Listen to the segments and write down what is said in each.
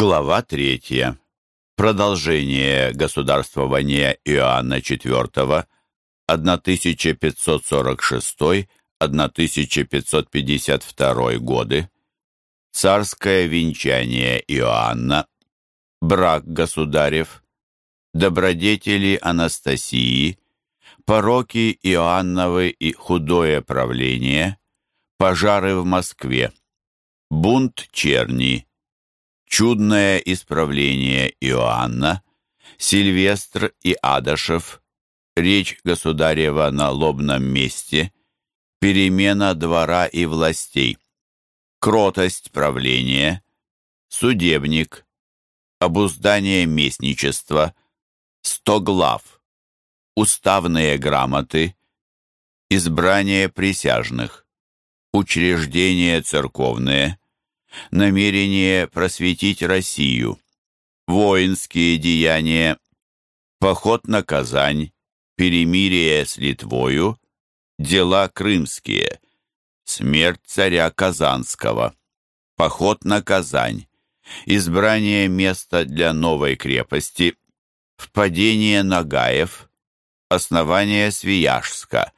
Глава третья. Продолжение государствования Иоанна IV 1546-1552 годы. Царское венчание Иоанна. Брак государев. Добродетели Анастасии. Пороки Иоанновы и худое правление. Пожары в Москве. Бунт черни Чудное исправление Иоанна, Сильвестр и Адашев, речь государева на лобном месте, перемена двора и властей, кротость правления, судебник, обуздание местничества, сто глав, уставные грамоты, избрание присяжных, учреждения церковные, намерение просветить Россию, воинские деяния, поход на Казань, перемирие с Литвою, дела крымские, смерть царя Казанского, поход на Казань, избрание места для новой крепости, впадение Нагаев, основание Свияжска,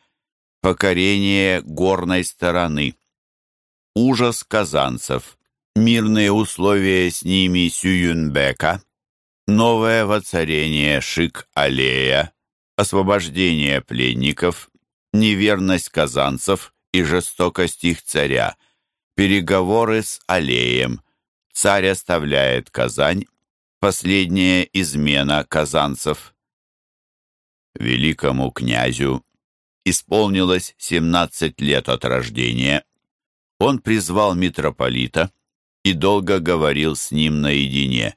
покорение горной стороны, ужас казанцев, мирные условия с ними Сююнбека, новое воцарение Шик-Алея, освобождение пленников, неверность казанцев и жестокость их царя, переговоры с Алеем, царь оставляет Казань, последняя измена казанцев. Великому князю исполнилось 17 лет от рождения. Он призвал митрополита, и долго говорил с ним наедине.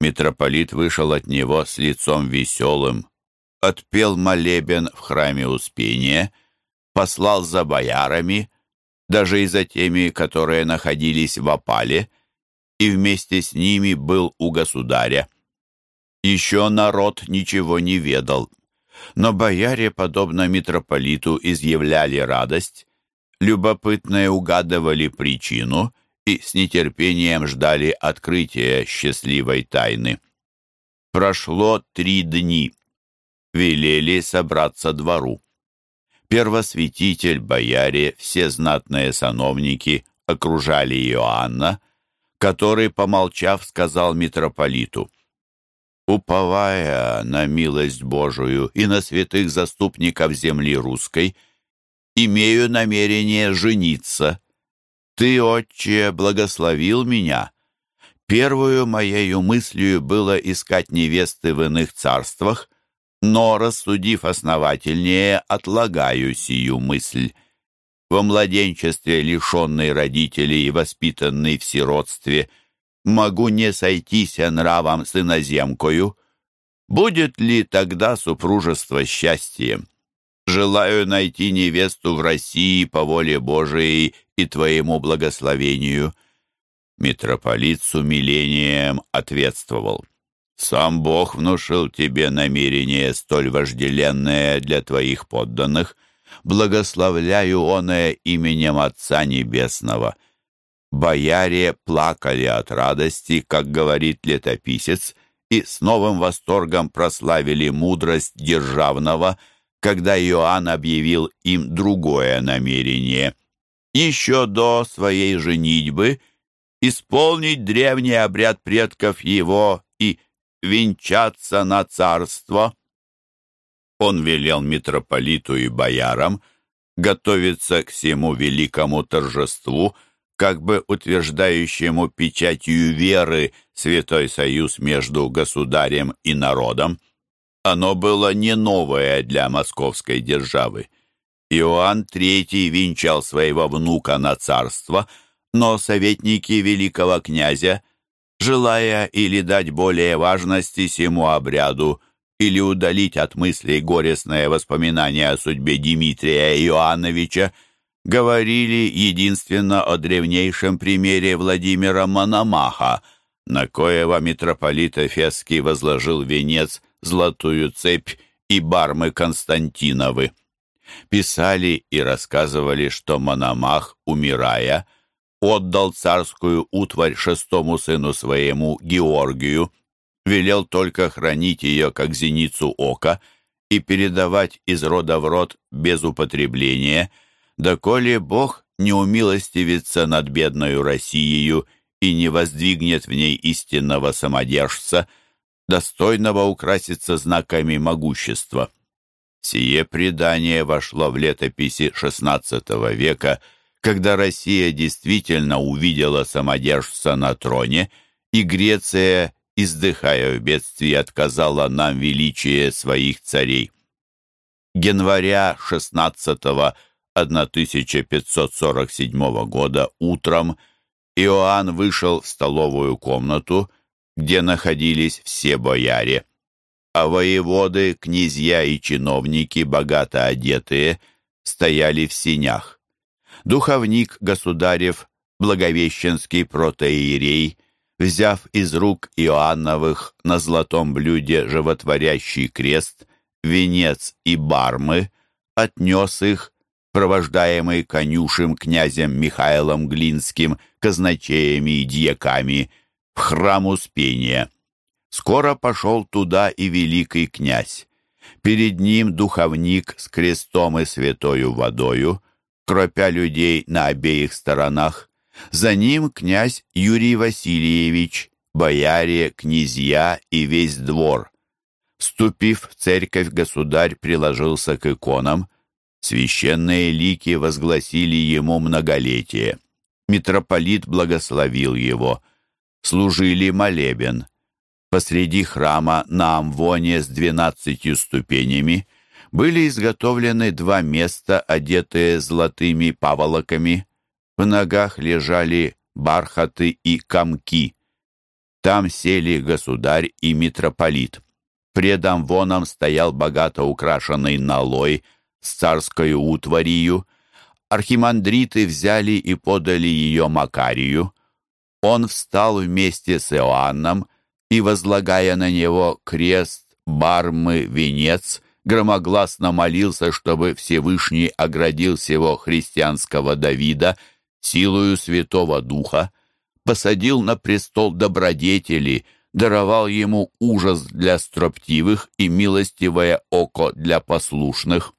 Митрополит вышел от него с лицом веселым, отпел молебен в храме Успения, послал за боярами, даже и за теми, которые находились в опале, и вместе с ними был у государя. Еще народ ничего не ведал, но бояре, подобно митрополиту, изъявляли радость, любопытные угадывали причину — и с нетерпением ждали открытия счастливой тайны. Прошло три дни. Велели собраться двору. Первосвятитель, бояре, все знатные сановники окружали Иоанна, который, помолчав, сказал митрополиту, «Уповая на милость Божию и на святых заступников земли русской, имею намерение жениться» Ты, отче, благословил меня. Первую моею мыслью было искать невесты в иных царствах, но, рассудив основательнее, отлагаю сию мысль. Во младенчестве, лишенный родителей и воспитанный в сиротстве, могу не сойтись нравом с иноземкою. Будет ли тогда супружество счастьем? Желаю найти невесту в России по воле Божией и Твоему благословению». Митрополит с умилением ответствовал. «Сам Бог внушил тебе намерение столь вожделенное для твоих подданных. Благословляю оное именем Отца Небесного». Бояре плакали от радости, как говорит летописец, и с новым восторгом прославили мудрость державного – когда Иоанн объявил им другое намерение. Еще до своей женитьбы исполнить древний обряд предков его и венчаться на царство. Он велел митрополиту и боярам готовиться к всему великому торжеству, как бы утверждающему печатью веры святой союз между государем и народом. Оно было не новое для московской державы. Иоанн III венчал своего внука на царство, но советники великого князя, желая или дать более важности сему обряду, или удалить от мыслей горестное воспоминание о судьбе Дмитрия Иоанновича, говорили единственно о древнейшем примере Владимира Мономаха, на коего митрополит Эфесский возложил венец золотую цепь и бармы Константиновы. Писали и рассказывали, что Мономах, умирая, отдал царскую утварь шестому сыну своему Георгию, велел только хранить ее, как зеницу ока, и передавать из рода в род без употребления, доколе Бог не умилостивится над бедною Россией и не воздвигнет в ней истинного самодержца, достойного украситься знаками могущества. Сие предание вошло в летописи XVI века, когда Россия действительно увидела самодержца на троне, и Греция, издыхая в бедствии, отказала нам величие своих царей. Января 16 1547 года утром Иоанн вышел в столовую комнату, где находились все бояре, а воеводы, князья и чиновники, богато одетые, стояли в синях. Духовник государев, благовещенский протоиерей, взяв из рук Иоанновых на золотом блюде животворящий крест, венец и бармы, отнес их провождаемый конюшем князем Михаилом Глинским, казначеями и дьяками, в храм Успения. Скоро пошел туда и великий князь. Перед ним духовник с крестом и святою водою, кропя людей на обеих сторонах. За ним князь Юрий Васильевич, бояре, князья и весь двор. Вступив в церковь, государь приложился к иконам, Священные лики возгласили ему многолетие. Митрополит благословил его. Служили молебен. Посреди храма на амвоне с двенадцатью ступенями были изготовлены два места, одетые золотыми паволоками. В ногах лежали бархаты и комки. Там сели государь и митрополит. Пред амвоном стоял богато украшенный налой – с царской утварью, архимандриты взяли и подали ее Макарию. Он встал вместе с Иоанном и, возлагая на него крест, бармы, венец, громогласно молился, чтобы Всевышний оградил всего христианского Давида силою Святого Духа, посадил на престол добродетели, даровал ему ужас для строптивых и милостивое око для послушных.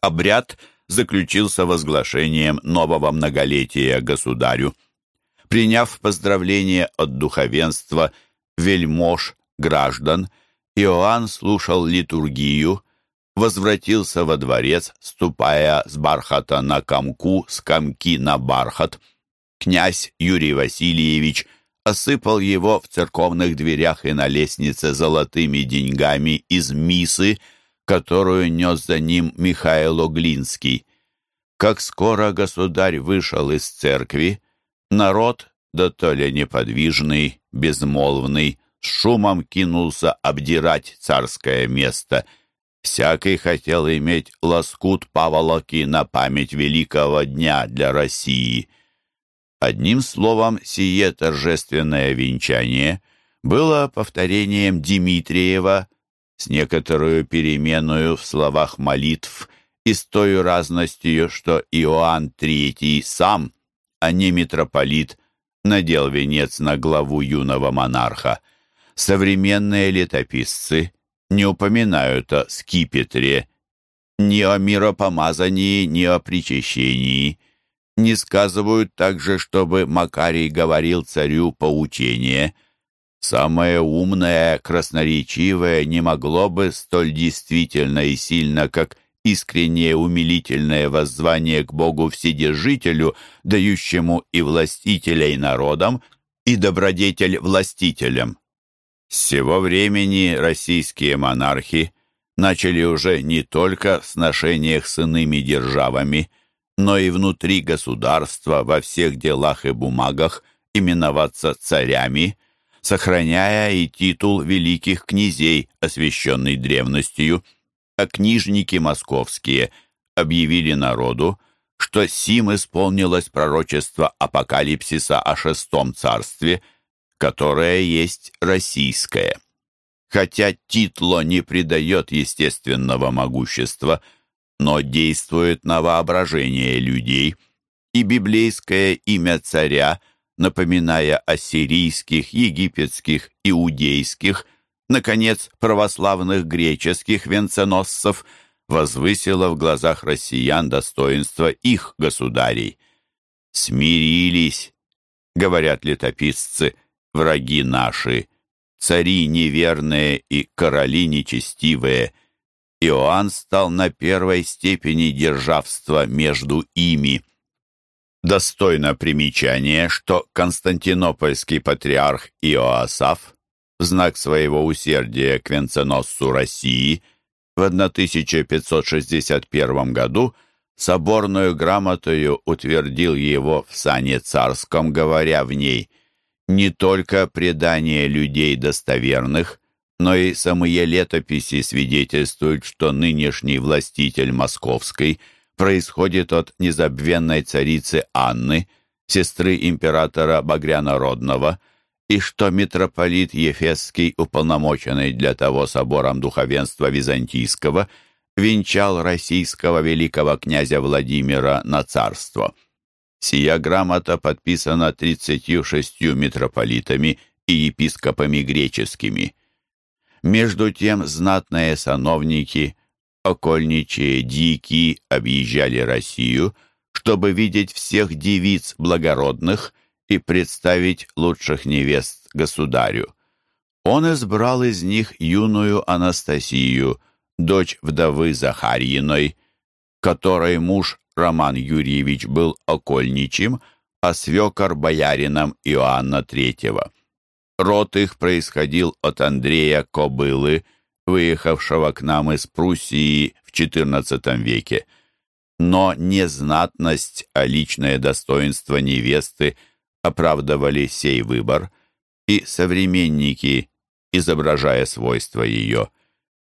Обряд заключился возглашением нового многолетия государю. Приняв поздравления от духовенства, вельмож, граждан, Иоанн слушал литургию, возвратился во дворец, ступая с бархата на камку, с камки на бархат. Князь Юрий Васильевич осыпал его в церковных дверях и на лестнице золотыми деньгами из мисы, которую нес за ним Михаил Оглинский. Как скоро государь вышел из церкви, народ, да то ли неподвижный, безмолвный, с шумом кинулся обдирать царское место. Всякий хотел иметь лоскут паволоки на память великого дня для России. Одним словом, сие торжественное венчание было повторением Дмитриева с некоторую переменою в словах молитв и с той разностью, что Иоанн III сам, а не митрополит, надел венец на главу юного монарха. Современные летописцы не упоминают о скипетре, ни о миропомазании, ни о причащении, не сказывают также, чтобы Макарий говорил царю поучение – Самое умное, красноречивое не могло бы столь действительно и сильно, как искреннее умилительное воззвание к Богу Вседержителю, дающему и властителей народам, и добродетель властителям. С сего времени российские монархи начали уже не только в сношениях с иными державами, но и внутри государства во всех делах и бумагах именоваться царями, сохраняя и титул великих князей, освященный древностью, а книжники московские объявили народу, что сим исполнилось пророчество апокалипсиса о шестом царстве, которое есть российское. Хотя титло не придает естественного могущества, но действует на воображение людей и библейское имя царя, напоминая о сирийских, египетских, иудейских, наконец, православных греческих венценосцев, возвысило в глазах россиян достоинство их государей. «Смирились», — говорят летописцы, — «враги наши, цари неверные и короли нечестивые». Иоанн стал на первой степени державства между ими. Достойно примечания, что константинопольский патриарх Иоасаф в знак своего усердия к венценосцу России в 1561 году соборную грамотою утвердил его в сане царском, говоря в ней «Не только предание людей достоверных, но и самые летописи свидетельствуют, что нынешний властитель московской происходит от незабвенной царицы Анны, сестры императора Багрянародного, и что митрополит Ефесский, уполномоченный для того собором духовенства Византийского, венчал российского великого князя Владимира на царство. Сия грамота подписана 36 митрополитами и епископами греческими. Между тем знатные сановники, окольничие дики объезжали Россию, чтобы видеть всех девиц благородных и представить лучших невест государю. Он избрал из них юную Анастасию, дочь вдовы Захарьиной, которой муж Роман Юрьевич был окольничим, а свекор боярином Иоанна Третьего. Род их происходил от Андрея Кобылы, выехавшего к нам из Пруссии в XIV веке. Но не знатность, а личное достоинство невесты оправдывали сей выбор, и современники, изображая свойства ее,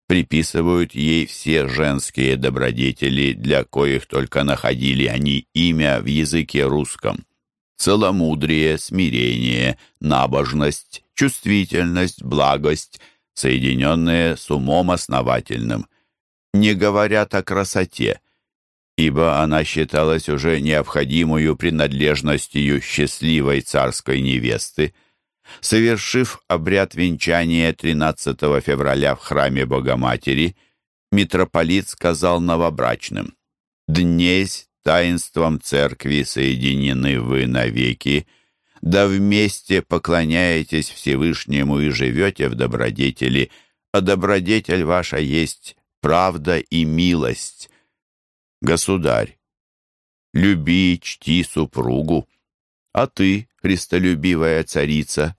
приписывают ей все женские добродетели, для коих только находили они имя в языке русском целомудрие, смирение, набожность, чувствительность, благость, соединенные с умом основательным. Не говорят о красоте, ибо она считалась уже необходимую принадлежностью счастливой царской невесты. Совершив обряд венчания 13 февраля в храме Богоматери, митрополит сказал новобрачным «Днесь таинством церкви соединены вы навеки, да вместе поклоняетесь Всевышнему и живете в добродетели, а добродетель ваша есть правда и милость. Государь, люби, чти супругу, а ты, христолюбивая царица,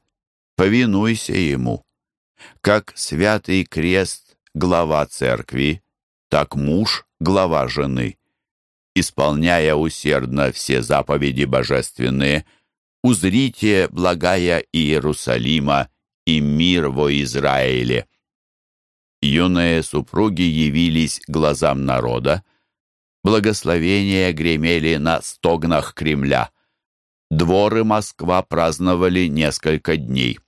повинуйся ему. Как святый крест — глава церкви, так муж — глава жены исполняя усердно все заповеди божественные, узрите благая Иерусалима и мир во Израиле. Юные супруги явились глазам народа, благословения гремели на стогнах Кремля. Дворы Москва праздновали несколько дней.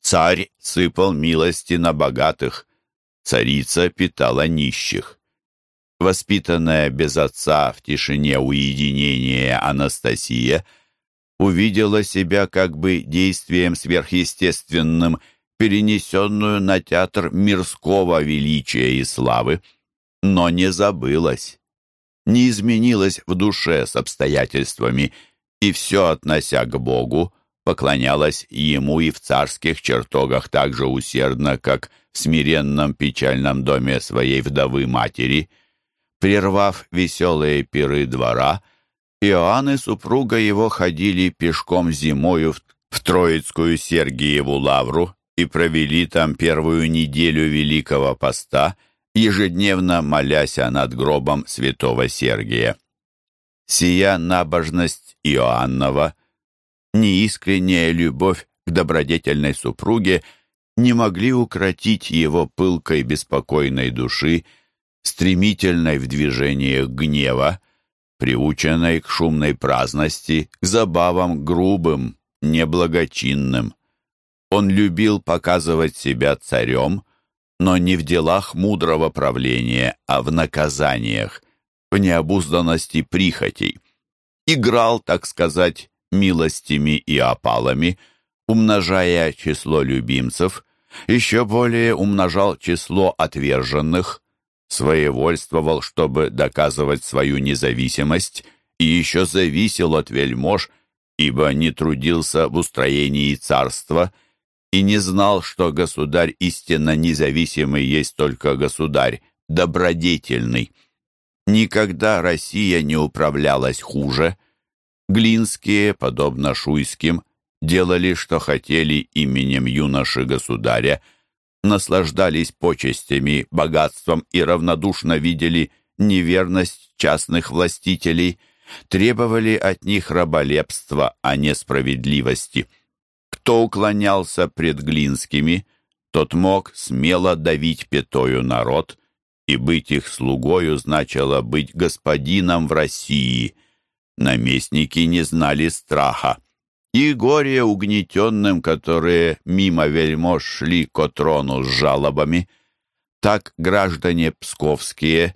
Царь сыпал милости на богатых, царица питала нищих воспитанная без отца в тишине уединения Анастасия, увидела себя как бы действием сверхъестественным, перенесенную на театр мирского величия и славы, но не забылась, не изменилась в душе с обстоятельствами и все, относя к Богу, поклонялась Ему и в царских чертогах так же усердно, как в смиренном печальном доме своей вдовы-матери — Прервав веселые пиры двора, Иоанн и супруга его ходили пешком зимою в, Троицкую Сергиеву лавру и провели там первую неделю Великого Поста, ежедневно моляся над гробом святого Сергия. Сия набожность Иоаннова, неискренняя любовь к добродетельной супруге не могли укротить его пылкой беспокойной души, стремительной в движениях гнева, приученной к шумной праздности, к забавам грубым, неблагочинным. Он любил показывать себя царем, но не в делах мудрого правления, а в наказаниях, в необузданности прихотей. играл, так сказать, милостями и опалами, умножая число любимцев, еще более умножал число отверженных, своевольствовал, чтобы доказывать свою независимость, и еще зависел от вельмож, ибо не трудился в устроении царства и не знал, что государь истинно независимый есть только государь добродетельный. Никогда Россия не управлялась хуже. Глинские, подобно шуйским, делали, что хотели именем юноши-государя, наслаждались почестями, богатством и равнодушно видели неверность частных властителей, требовали от них раболепства, а не справедливости. Кто уклонялся пред Глинскими, тот мог смело давить пятою народ, и быть их слугою значило быть господином в России. Наместники не знали страха. И горе угнетенным, которые мимо вельмож шли к трону с жалобами. Так граждане псковские,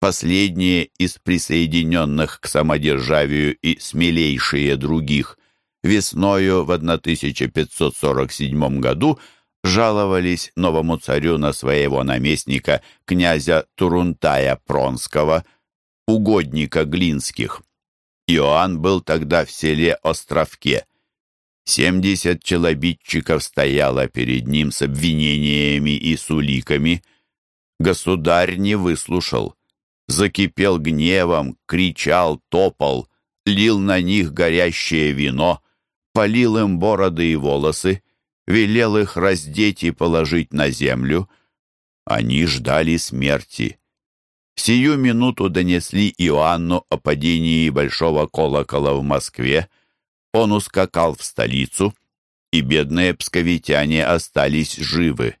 последние из присоединенных к самодержавию и смелейшие других, весною в 1547 году жаловались новому царю на своего наместника, князя Турунтая Пронского, угодника Глинских. Иоанн был тогда в селе Островке. Семьдесят челобитчиков стояло перед ним с обвинениями и с уликами. Государь не выслушал. Закипел гневом, кричал, топал, лил на них горящее вино, полил им бороды и волосы, велел их раздеть и положить на землю. Они ждали смерти. Сию минуту донесли Иоанну о падении большого колокола в Москве. Он ускакал в столицу, и бедные псковитяне остались живы.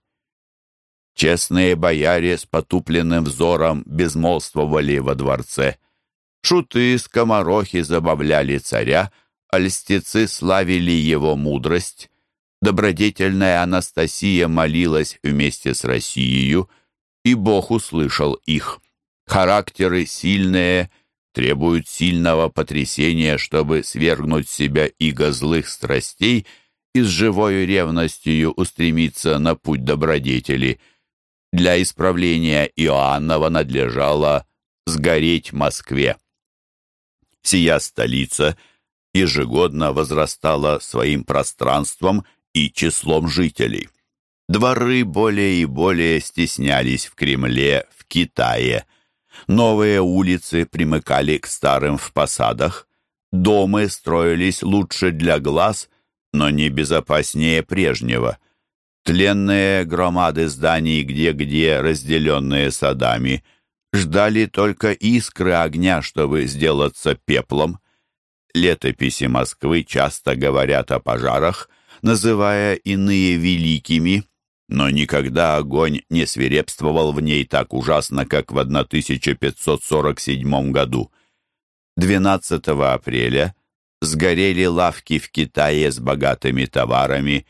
Честные бояре с потупленным взором безмолвствовали во дворце. Шуты, скоморохи забавляли царя, льстецы славили его мудрость добродетельная Анастасия молилась вместе с Россией, и Бог услышал их. Характеры сильные требуют сильного потрясения, чтобы свергнуть себя иго злых страстей и с живою ревностью устремиться на путь добродетели. Для исправления Иоаннова надлежало сгореть Москве. Сия столица ежегодно возрастала своим пространством и числом жителей. Дворы более и более стеснялись в Кремле, в Китае. Новые улицы примыкали к старым в посадах. Домы строились лучше для глаз, но не безопаснее прежнего. Тленные громады зданий где-где, разделенные садами, ждали только искры огня, чтобы сделаться пеплом. Летописи Москвы часто говорят о пожарах, называя иные великими, но никогда огонь не свирепствовал в ней так ужасно, как в 1547 году. 12 апреля сгорели лавки в Китае с богатыми товарами,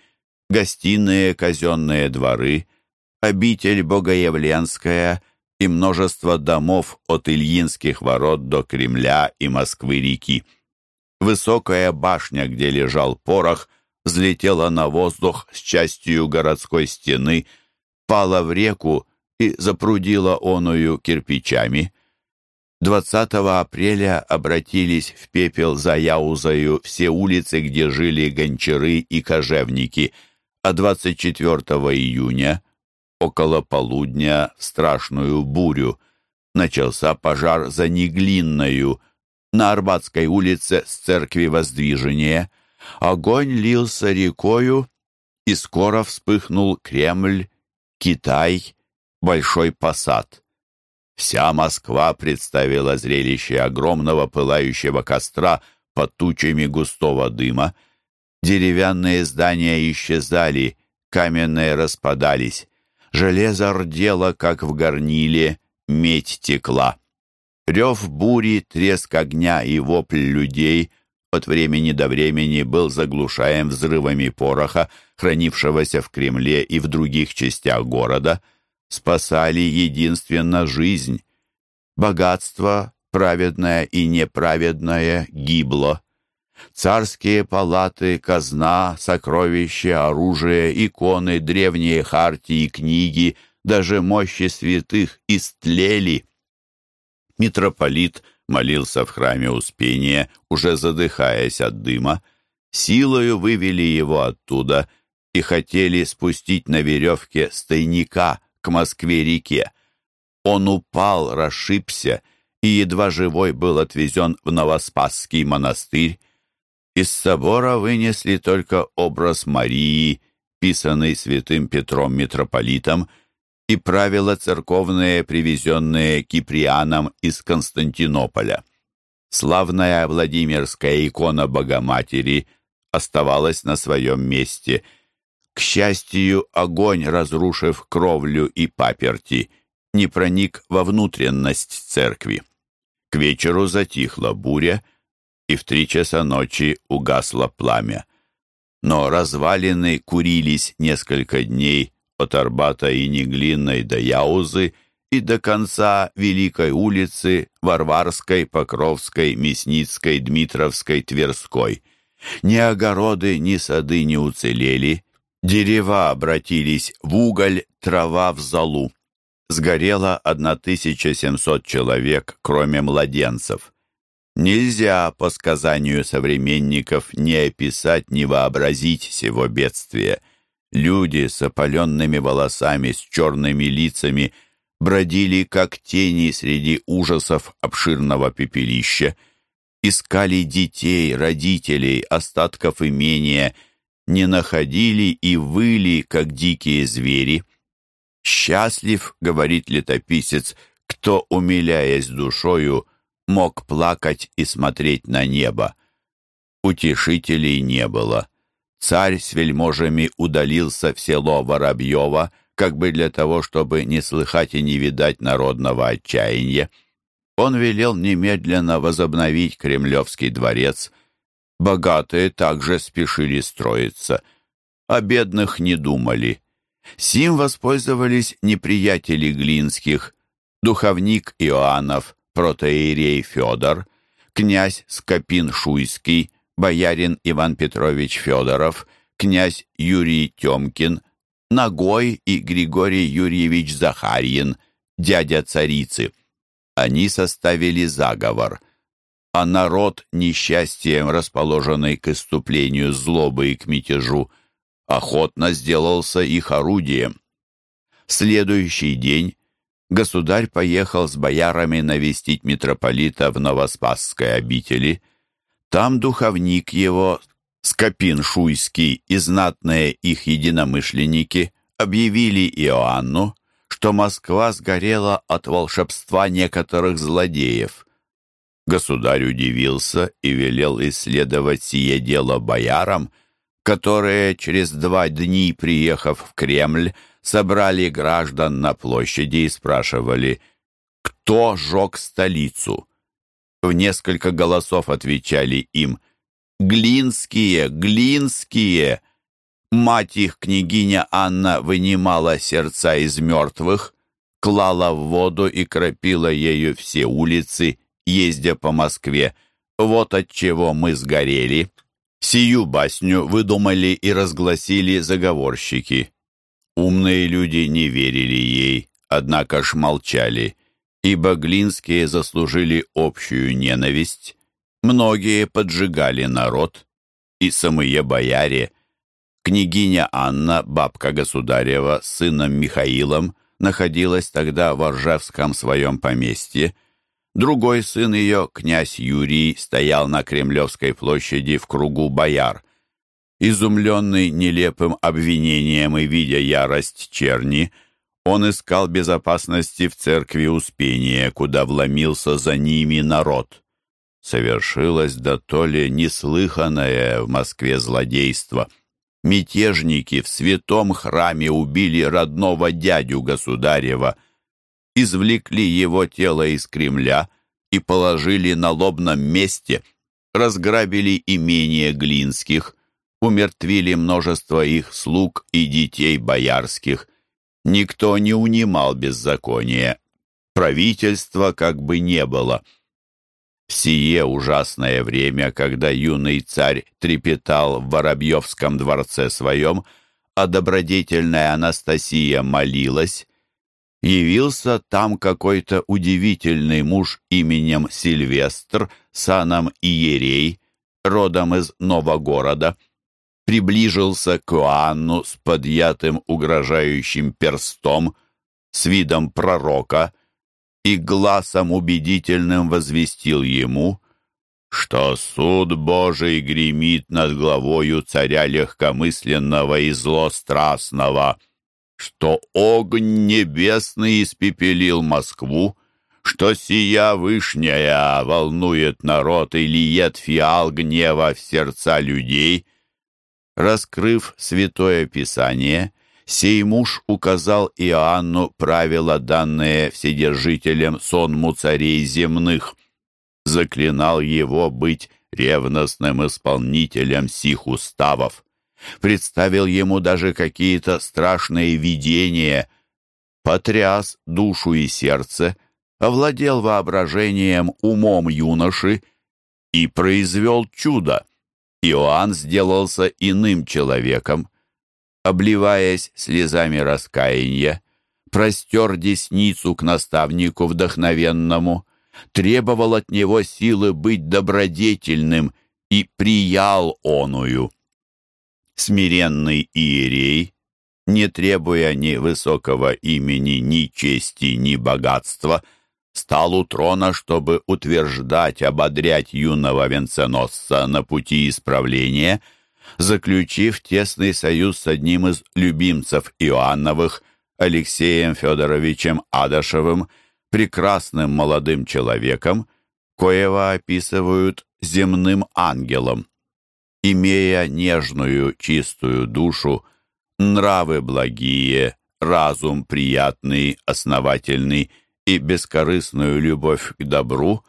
гостиные, казенные дворы, обитель Богоявленская и множество домов от Ильинских ворот до Кремля и Москвы-реки. Высокая башня, где лежал порох, взлетела на воздух с частью городской стены, пала в реку и запрудила оную кирпичами. 20 апреля обратились в пепел за Яузою все улицы, где жили гончары и кожевники, а 24 июня, около полудня, страшную бурю, начался пожар за Неглинною на Арбатской улице с церкви Воздвижения – Огонь лился рекою, и скоро вспыхнул Кремль, Китай, Большой Посад. Вся Москва представила зрелище огромного пылающего костра под тучами густого дыма. Деревянные здания исчезали, каменные распадались. Железо рдело, как в горниле, медь текла. Рев бури, треск огня и вопль людей — от времени до времени был заглушаем взрывами пороха, хранившегося в Кремле и в других частях города, спасали единственно жизнь. Богатство, праведное и неправедное гибло. Царские палаты, казна, сокровища, оружие, иконы, древние хартии, книги, даже мощи святых истлели. Митрополит молился в храме Успения, уже задыхаясь от дыма. Силою вывели его оттуда и хотели спустить на веревке стойника к Москве-реке. Он упал, расшибся и едва живой был отвезен в Новоспасский монастырь. Из собора вынесли только образ Марии, писанный святым Петром митрополитом, и правила церковные, привезенные Киприаном из Константинополя. Славная Владимирская икона Богоматери оставалась на своем месте. К счастью, огонь, разрушив кровлю и паперти, не проник во внутренность церкви. К вечеру затихла буря, и в три часа ночи угасло пламя. Но развалины курились несколько дней от Арбата и Неглинной до Яузы и до конца Великой улицы, Варварской, Покровской, Мясницкой, Дмитровской, Тверской. Ни огороды, ни сады не уцелели, дерева обратились в уголь, трава в золу. Сгорело 1700 человек, кроме младенцев. Нельзя, по сказанию современников, не описать, не вообразить сего бедствия. Люди с опаленными волосами, с черными лицами бродили, как тени среди ужасов обширного пепелища, искали детей, родителей, остатков имения, не находили и выли, как дикие звери. «Счастлив, — говорит летописец, — кто, умиляясь душою, мог плакать и смотреть на небо. Утешителей не было. Царь с вельможами удалился в село Воробьево, как бы для того, чтобы не слыхать и не видать народного отчаяния. Он велел немедленно возобновить Кремлевский дворец. Богатые также спешили строиться, о бедных не думали. Сим воспользовались неприятели Глинских, духовник Иоаннов, протоиерей Федор, князь Скопин-Шуйский, боярин Иван Петрович Федоров, князь Юрий Тёмкин, Ногой и Григорий Юрьевич Захарьин, дядя царицы. Они составили заговор, а народ, несчастьем расположенный к иступлению злобы и к мятежу, охотно сделался их орудием. Следующий день государь поехал с боярами навестить митрополита в Новоспасской обители. Там духовник его, Скопин Шуйский и знатные их единомышленники объявили Иоанну, что Москва сгорела от волшебства некоторых злодеев. Государь удивился и велел исследовать сие дело боярам, которые, через два дни приехав в Кремль, собрали граждан на площади и спрашивали, кто жег столицу. В несколько голосов отвечали им «Глинские! Глинские!» Мать их, княгиня Анна, вынимала сердца из мертвых, клала в воду и кропила ею все улицы, ездя по Москве. Вот от чего мы сгорели. Сию басню выдумали и разгласили заговорщики. Умные люди не верили ей, однако ж молчали, ибо Глинские заслужили общую ненависть. Многие поджигали народ, и самые бояре. Княгиня Анна, бабка государева, с сыном Михаилом, находилась тогда в Ржевском своем поместье. Другой сын ее, князь Юрий, стоял на Кремлевской площади в кругу бояр – Изумленный нелепым обвинением и видя ярость черни, он искал безопасности в церкви Успения, куда вломился за ними народ. Совершилось да то ли неслыханное в Москве злодейство. Мятежники в святом храме убили родного дядю государева, извлекли его тело из Кремля и положили на лобном месте, разграбили имение Глинских — умертвили множество их слуг и детей боярских. Никто не унимал беззакония. Правительства как бы не было. В сие ужасное время, когда юный царь трепетал в Воробьевском дворце своем, а добродетельная Анастасия молилась, явился там какой-то удивительный муж именем Сильвестр, саном Иерей, родом из Новогорода, приближился к Иоанну с подъятым угрожающим перстом, с видом пророка, и глазом убедительным возвестил ему, что суд Божий гремит над главою царя легкомысленного и злострастного, что огонь небесный испепелил Москву, что сия вышняя волнует народ и лиет фиал гнева в сердца людей. Раскрыв Святое Писание, сей муж указал Иоанну правила, данные Вседержителем сонму царей земных, заклинал его быть ревностным исполнителем сих уставов. Представил ему даже какие-то страшные видения, потряс душу и сердце, овладел воображением умом юноши и произвел чудо. Иоанн сделался иным человеком. Обливаясь слезами раскаяния, простер десницу к наставнику вдохновенному, требовал от него силы быть добродетельным и приял оную смиренный иерей, не требуя ни высокого имени, ни чести, ни богатства, стал у трона, чтобы утверждать, ободрять юного венценосца на пути исправления, заключив тесный союз с одним из любимцев Иоанновых, Алексеем Федоровичем Адашевым, прекрасным молодым человеком, коего описывают земным ангелом. Имея нежную, чистую душу, нравы благие, разум приятный, основательный и бескорыстную любовь к добру,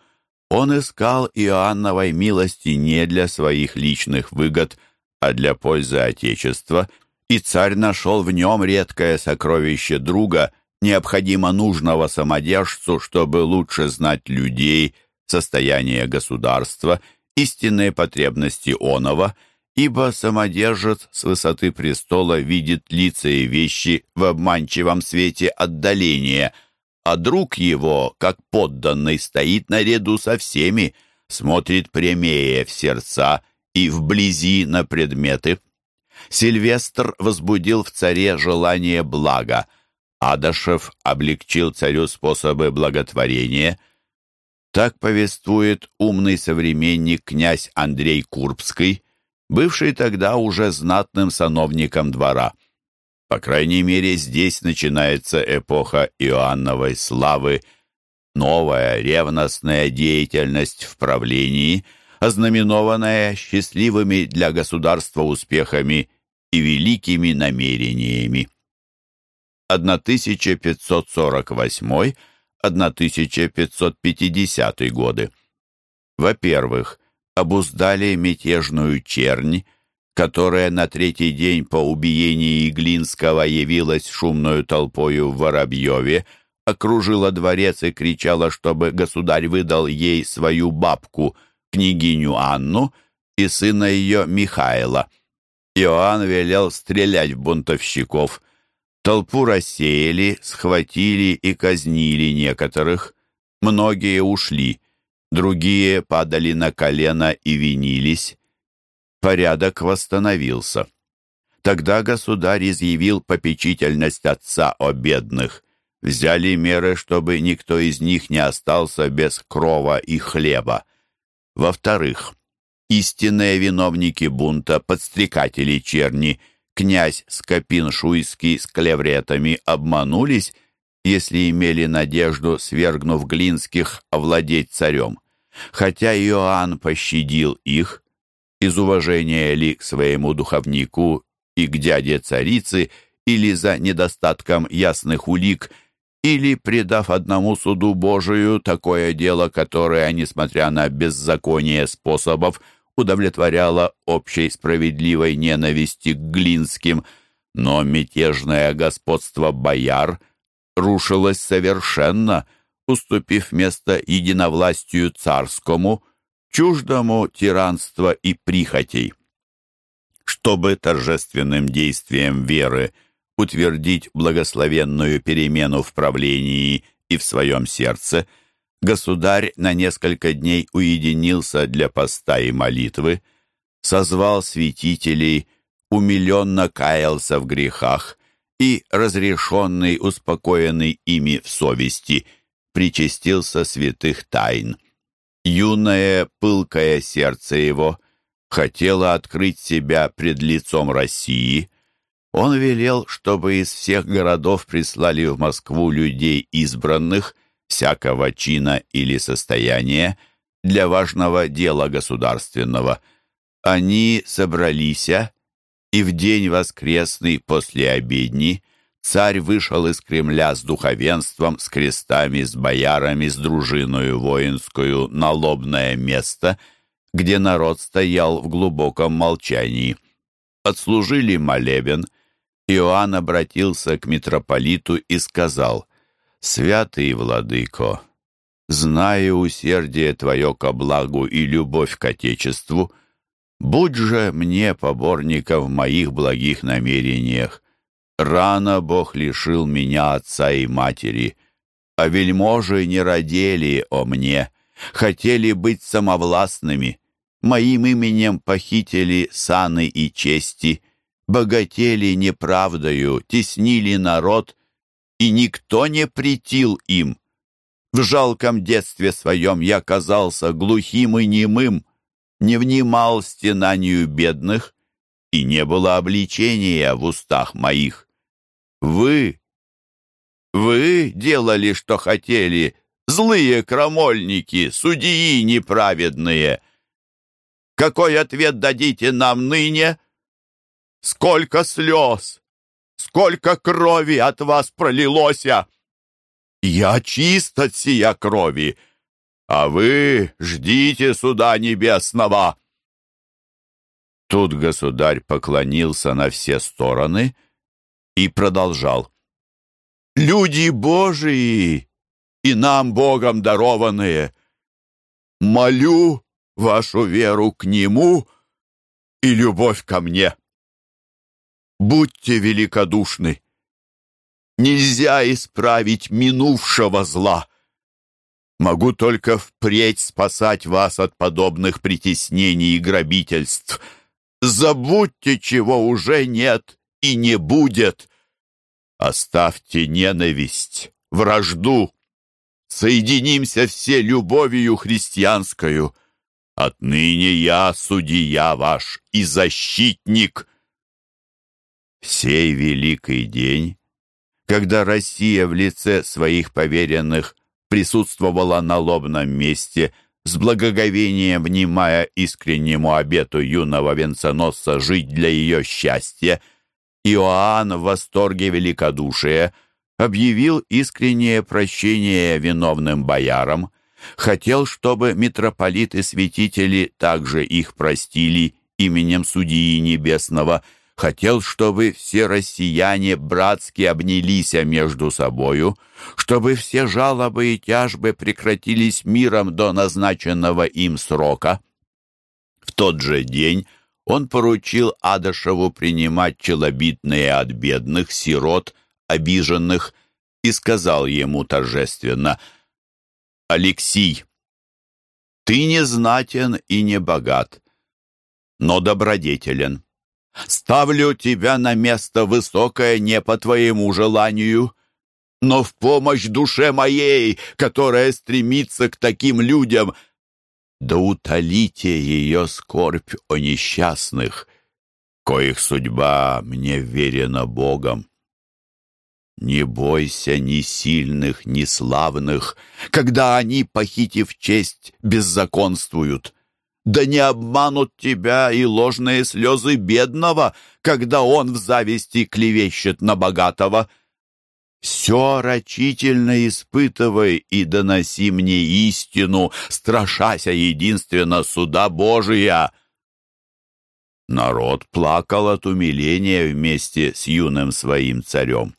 он искал Иоанновой милости не для своих личных выгод, а для пользы Отечества, и царь нашел в нем редкое сокровище друга, необходимо нужного самодержцу, чтобы лучше знать людей, состояние государства – истинные потребности онова, ибо самодержец с высоты престола видит лица и вещи в обманчивом свете отдаления, а друг его, как подданный, стоит наряду со всеми, смотрит прямее в сердца и вблизи на предметы. Сильвестр возбудил в царе желание блага, Адашев облегчил царю способы благотворения – так повествует умный современник князь Андрей Курбский, бывший тогда уже знатным сановником двора. По крайней мере, здесь начинается эпоха Иоанновой славы, новая ревностная деятельность в правлении, ознаменованная счастливыми для государства успехами и великими намерениями. 1548 1550 годы. Во-первых, обуздали мятежную чернь, которая на третий день по убиении Иглинского явилась шумную толпою в Воробьеве, окружила дворец и кричала, чтобы государь выдал ей свою бабку, княгиню Анну, и сына ее Михаила. Иоанн велел стрелять в бунтовщиков – Толпу рассеяли, схватили и казнили некоторых. Многие ушли, другие падали на колено и винились. Порядок восстановился. Тогда государь изъявил попечительность отца о бедных. Взяли меры, чтобы никто из них не остался без крова и хлеба. Во-вторых, истинные виновники бунта, подстрекатели черни – князь Скопин-Шуйский с клевретами обманулись, если имели надежду, свергнув Глинских, овладеть царем. Хотя Иоанн пощадил их, из уважения ли к своему духовнику и к дяде царицы, или за недостатком ясных улик, или предав одному суду Божию такое дело, которое, несмотря на беззаконие способов, удовлетворяла общей справедливой ненависти к Глинским, но мятежное господство бояр рушилось совершенно, уступив место единовластию царскому, чуждому тиранства и прихотей. Чтобы торжественным действием веры утвердить благословенную перемену в правлении и в своем сердце, государь на несколько дней уединился для поста и молитвы, созвал святителей, умиленно каялся в грехах и, разрешенный, успокоенный ими в совести, причастился святых тайн. Юное, пылкое сердце его хотело открыть себя пред лицом России. Он велел, чтобы из всех городов прислали в Москву людей избранных, всякого чина или состояния, для важного дела государственного. Они собрались, и в день воскресный после обедни царь вышел из Кремля с духовенством, с крестами, с боярами, с дружиною воинскую на лобное место, где народ стоял в глубоком молчании. Отслужили молебен. Иоанн обратился к митрополиту и сказал, «Святый владыко, зная усердие твое ко благу и любовь к Отечеству, — Будь же мне поборником в моих благих намерениях. Рано Бог лишил меня отца и матери, а вельможи не родили о мне, хотели быть самовластными, моим именем похитили саны и чести, богатели неправдою, теснили народ, и никто не притил им. В жалком детстве своем я казался глухим и немым, не внимал стенанию бедных, и не было обличения в устах моих. Вы, вы делали, что хотели, злые крамольники, судьи неправедные. Какой ответ дадите нам ныне? Сколько слез, сколько крови от вас пролилося! Я чист от сия крови, — а вы ждите суда небесного!» Тут государь поклонился на все стороны и продолжал. «Люди Божии и нам Богом дарованные, молю вашу веру к Нему и любовь ко мне. Будьте великодушны. Нельзя исправить минувшего зла. Могу только впредь спасать вас от подобных притеснений и грабительств. Забудьте, чего уже нет и не будет. Оставьте ненависть, вражду. Соединимся все любовью христианскую. Отныне я судья ваш и защитник. В сей великий день, когда Россия в лице своих поверенных присутствовала на лобном месте, с благоговением внимая искреннему обету юного венценосца жить для ее счастья, Иоанн в восторге великодушия объявил искреннее прощение виновным боярам, хотел, чтобы митрополиты святители также их простили именем Судьи Небесного – хотел, чтобы все россияне братски обнялись между собою, чтобы все жалобы и тяжбы прекратились миром до назначенного им срока. В тот же день он поручил Адашеву принимать челобитные от бедных, сирот, обиженных, и сказал ему торжественно, «Алексий, ты не знатен и не богат, но добродетелен. Ставлю тебя на место высокое не по твоему желанию, но в помощь душе моей, которая стремится к таким людям. Да утолите ее скорбь о несчастных, коих судьба мне верена Богом. Не бойся ни сильных, ни славных, когда они, похитив честь, беззаконствуют. Да не обманут тебя и ложные слезы бедного, когда он в зависти клевещет на богатого. Все рачительно испытывай и доноси мне истину, страшася единственно суда Божия». Народ плакал от умиления вместе с юным своим царем.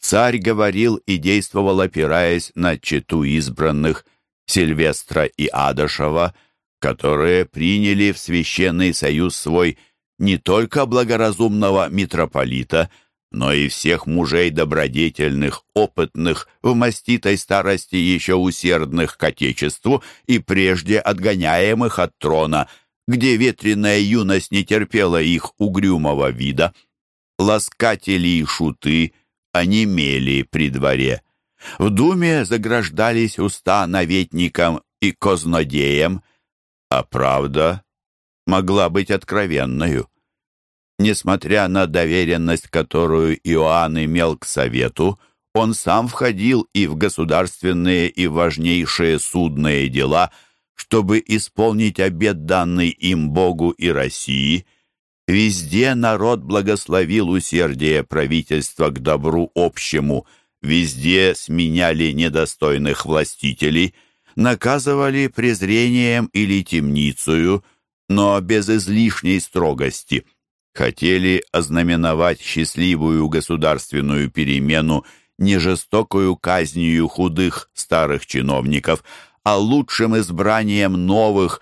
Царь говорил и действовал, опираясь на чету избранных Сильвестра и Адашева, которые приняли в священный союз свой не только благоразумного митрополита, но и всех мужей добродетельных, опытных, в маститой старости еще усердных к Отечеству и прежде отгоняемых от трона, где ветреная юность не терпела их угрюмого вида. Ласкатели и шуты онемели при дворе. В думе заграждались уста наветникам и кознодеям, а правда могла быть откровенною. Несмотря на доверенность, которую Иоанн имел к совету, он сам входил и в государственные, и важнейшие судные дела, чтобы исполнить обет, данный им Богу и России. Везде народ благословил усердие правительства к добру общему, везде сменяли недостойных властителей, наказывали презрением или темницею, но без излишней строгости – хотели ознаменовать счастливую государственную перемену не жестокую казнью худых старых чиновников, а лучшим избранием новых,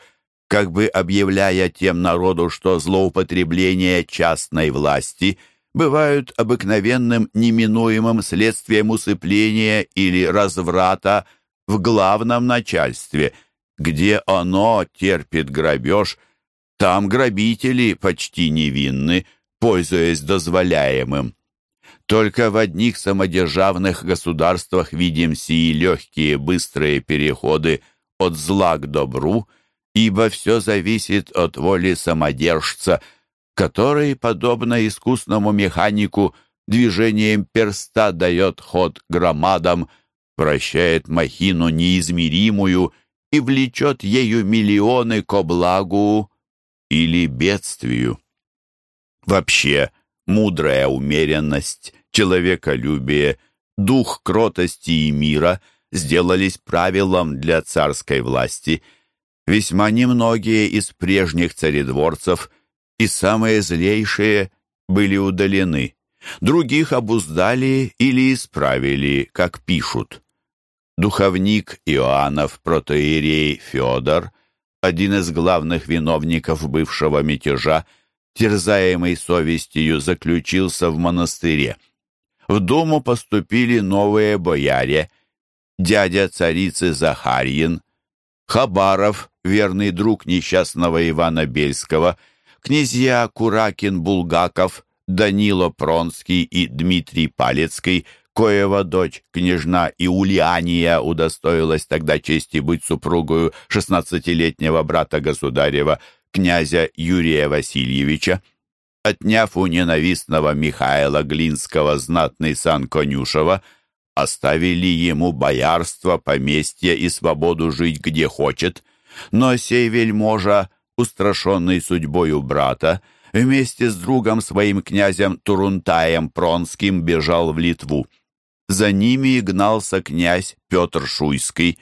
как бы объявляя тем народу, что злоупотребления частной власти бывают обыкновенным неминуемым следствием усыпления или разврата в главном начальстве, где оно терпит грабеж – там грабители почти невинны, пользуясь дозволяемым. Только в одних самодержавных государствах видим сии легкие быстрые переходы от зла к добру, ибо все зависит от воли самодержца, который, подобно искусному механику, движением перста дает ход громадам, вращает махину неизмеримую и влечет ею миллионы ко благу или бедствию. Вообще, мудрая умеренность, человеколюбие, дух кротости и мира сделались правилом для царской власти. Весьма немногие из прежних царедворцев и самые злейшие были удалены. Других обуздали или исправили, как пишут. Духовник Иоаннов протоиерей Федор один из главных виновников бывшего мятежа, терзаемый совестью, заключился в монастыре. В дому поступили новые бояре, дядя царицы Захарьин, Хабаров, верный друг несчастного Ивана Бельского, князья Куракин-Булгаков, Данило Пронский и Дмитрий Палецкий – коего дочь, княжна Иулиания, удостоилась тогда чести быть супругою шестнадцатилетнего брата государева, князя Юрия Васильевича. Отняв у ненавистного Михаила Глинского знатный сан Конюшева, оставили ему боярство, поместье и свободу жить где хочет, но сей вельможа, устрашенный судьбою брата, вместе с другом своим князем Турунтаем Пронским бежал в Литву. За ними гнался князь Петр Шуйский.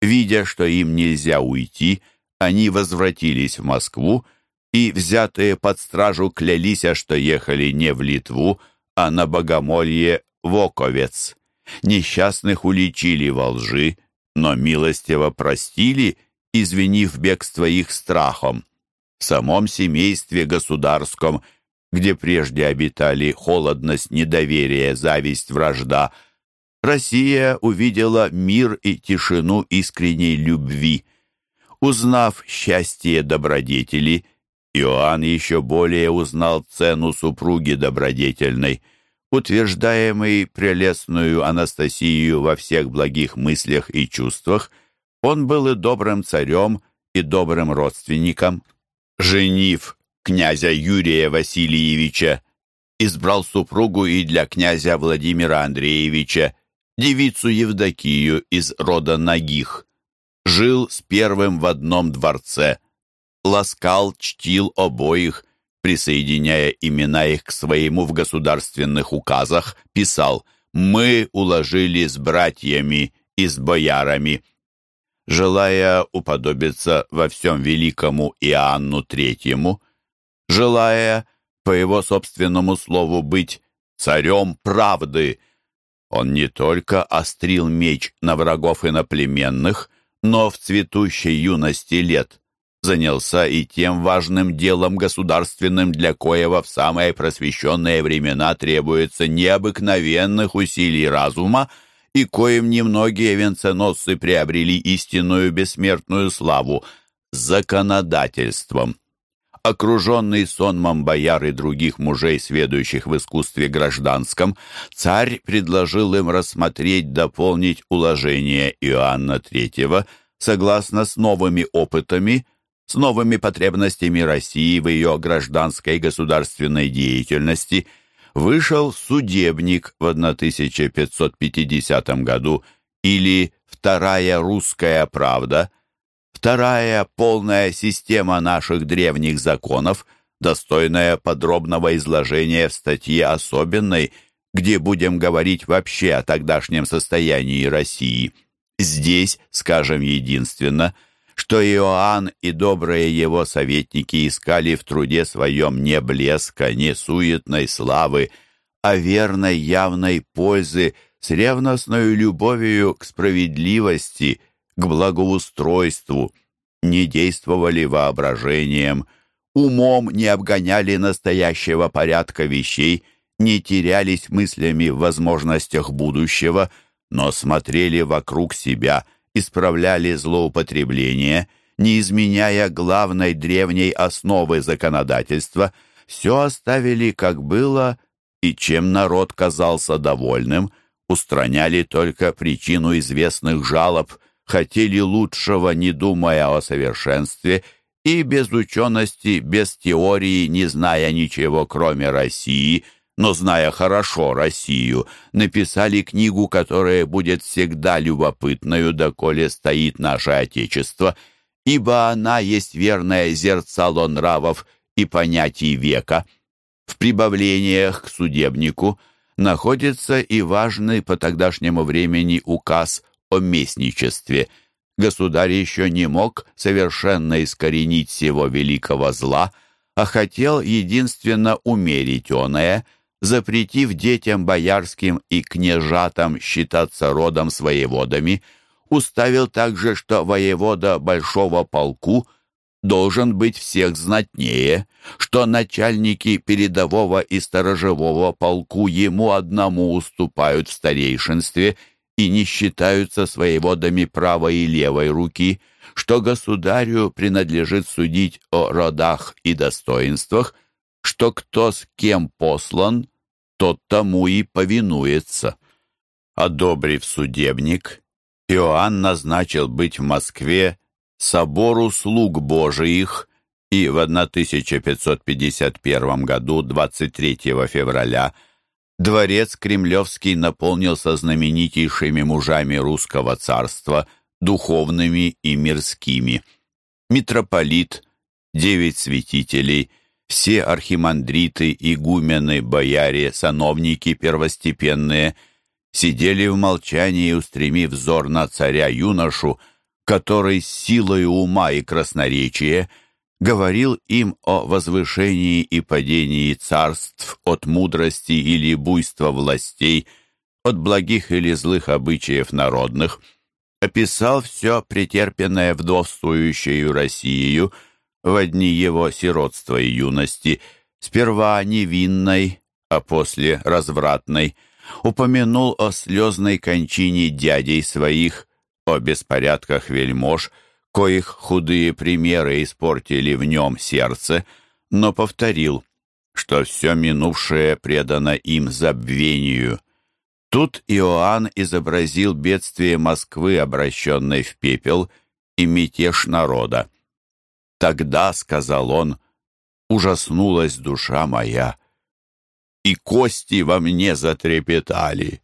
Видя, что им нельзя уйти, они возвратились в Москву и, взятые под стражу, клялись, что ехали не в Литву, а на богомолье в Оковец. Несчастных уличили во лжи, но милостиво простили, извинив бегство их страхом. В самом семействе государском, где прежде обитали холодность, недоверие, зависть, вражда – Россия увидела мир и тишину искренней любви. Узнав счастье добродетели, Иоанн еще более узнал цену супруги добродетельной, утверждаемый прелестную Анастасию во всех благих мыслях и чувствах, он был и добрым царем, и добрым родственником. Женив князя Юрия Васильевича, избрал супругу и для князя Владимира Андреевича, девицу Евдокию из рода Нагих. Жил с первым в одном дворце. Ласкал, чтил обоих, присоединяя имена их к своему в государственных указах, писал «Мы уложили с братьями и с боярами». Желая уподобиться во всем великому Иоанну Третьему, желая, по его собственному слову, быть царем правды, Он не только острил меч на врагов иноплеменных, но в цветущей юности лет занялся и тем важным делом государственным, для коего в самые просвещенные времена требуется необыкновенных усилий разума, и коим немногие венценосцы приобрели истинную бессмертную славу – законодательством. Окруженный сонмом бояр и других мужей, сведущих в искусстве гражданском, царь предложил им рассмотреть, дополнить уложение Иоанна III согласно с новыми опытами – с новыми потребностями России в ее гражданской государственной деятельности, вышел судебник в 1550 году или «Вторая русская правда», вторая полная система наших древних законов, достойная подробного изложения в статье особенной, где будем говорить вообще о тогдашнем состоянии России. Здесь, скажем единственно – что Иоанн и добрые его советники искали в труде своем не блеска, не суетной славы, а верной явной пользы с ревностной любовью к справедливости, к благоустройству, не действовали воображением, умом не обгоняли настоящего порядка вещей, не терялись мыслями в возможностях будущего, но смотрели вокруг себя – исправляли злоупотребления, не изменяя главной древней основы законодательства, все оставили как было, и чем народ казался довольным, устраняли только причину известных жалоб, хотели лучшего, не думая о совершенстве, и без учености, без теории, не зная ничего, кроме России – но, зная хорошо Россию, написали книгу, которая будет всегда любопытною, доколе стоит наше Отечество, ибо она есть верное зерцало нравов и понятий века. В прибавлениях к судебнику находится и важный по тогдашнему времени указ о местничестве. Государь еще не мог совершенно искоренить всего великого зла, а хотел единственно умерить оное – запретив детям боярским и княжатам считаться родом своеводами, уставил также, что воевода большого полку должен быть всех знатнее, что начальники передового и сторожевого полку ему одному уступают в старейшинстве и не считаются своеводами правой и левой руки, что государю принадлежит судить о родах и достоинствах, что кто с кем послан, тот тому и повинуется. Одобрив судебник, Иоанн назначил быть в Москве собору слуг Божиих, и в 1551 году, 23 февраля, дворец Кремлевский наполнился знаменитейшими мужами русского царства, духовными и мирскими. Митрополит, девять святителей, все архимандриты, игумены, бояре, сановники первостепенные сидели в молчании, устремив взор на царя-юношу, который силой ума и красноречия говорил им о возвышении и падении царств, от мудрости или буйства властей, от благих или злых обычаев народных, описал все претерпенное вдовствующую Россию – в дни его сиротства и юности, сперва невинной, а после развратной, упомянул о слезной кончине дядей своих, о беспорядках вельмож, коих худые примеры испортили в нем сердце, но повторил, что все минувшее предано им забвению. Тут Иоанн изобразил бедствие Москвы, обращенной в пепел, и мятеж народа. Тогда, — сказал он, — ужаснулась душа моя, и кости во мне затрепетали.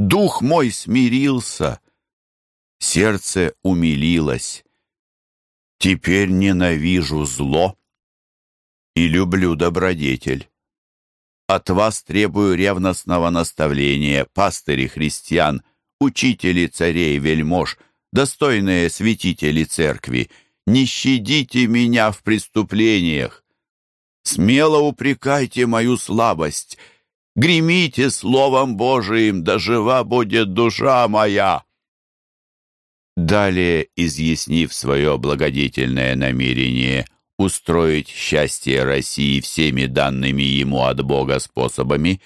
Дух мой смирился, сердце умилилось. Теперь ненавижу зло и люблю добродетель. От вас требую ревностного наставления, пастыри христиан, учители царей вельмож, достойные святители церкви — не щадите меня в преступлениях. Смело упрекайте мою слабость Гремите Словом Божиим, да жива будет душа моя!» Далее, изъяснив свое благодетельное намерение устроить счастье России всеми данными ему от Бога способами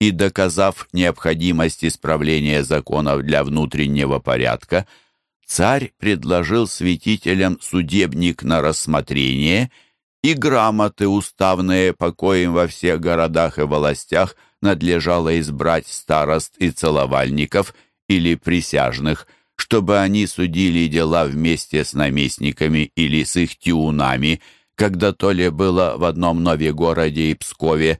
и доказав необходимость исправления законов для внутреннего порядка, царь предложил святителям судебник на рассмотрение и грамоты уставные, по коим во всех городах и властях надлежало избрать старост и целовальников или присяжных, чтобы они судили дела вместе с наместниками или с их тиунами, когда то ли было в одном Новегороде и Пскове,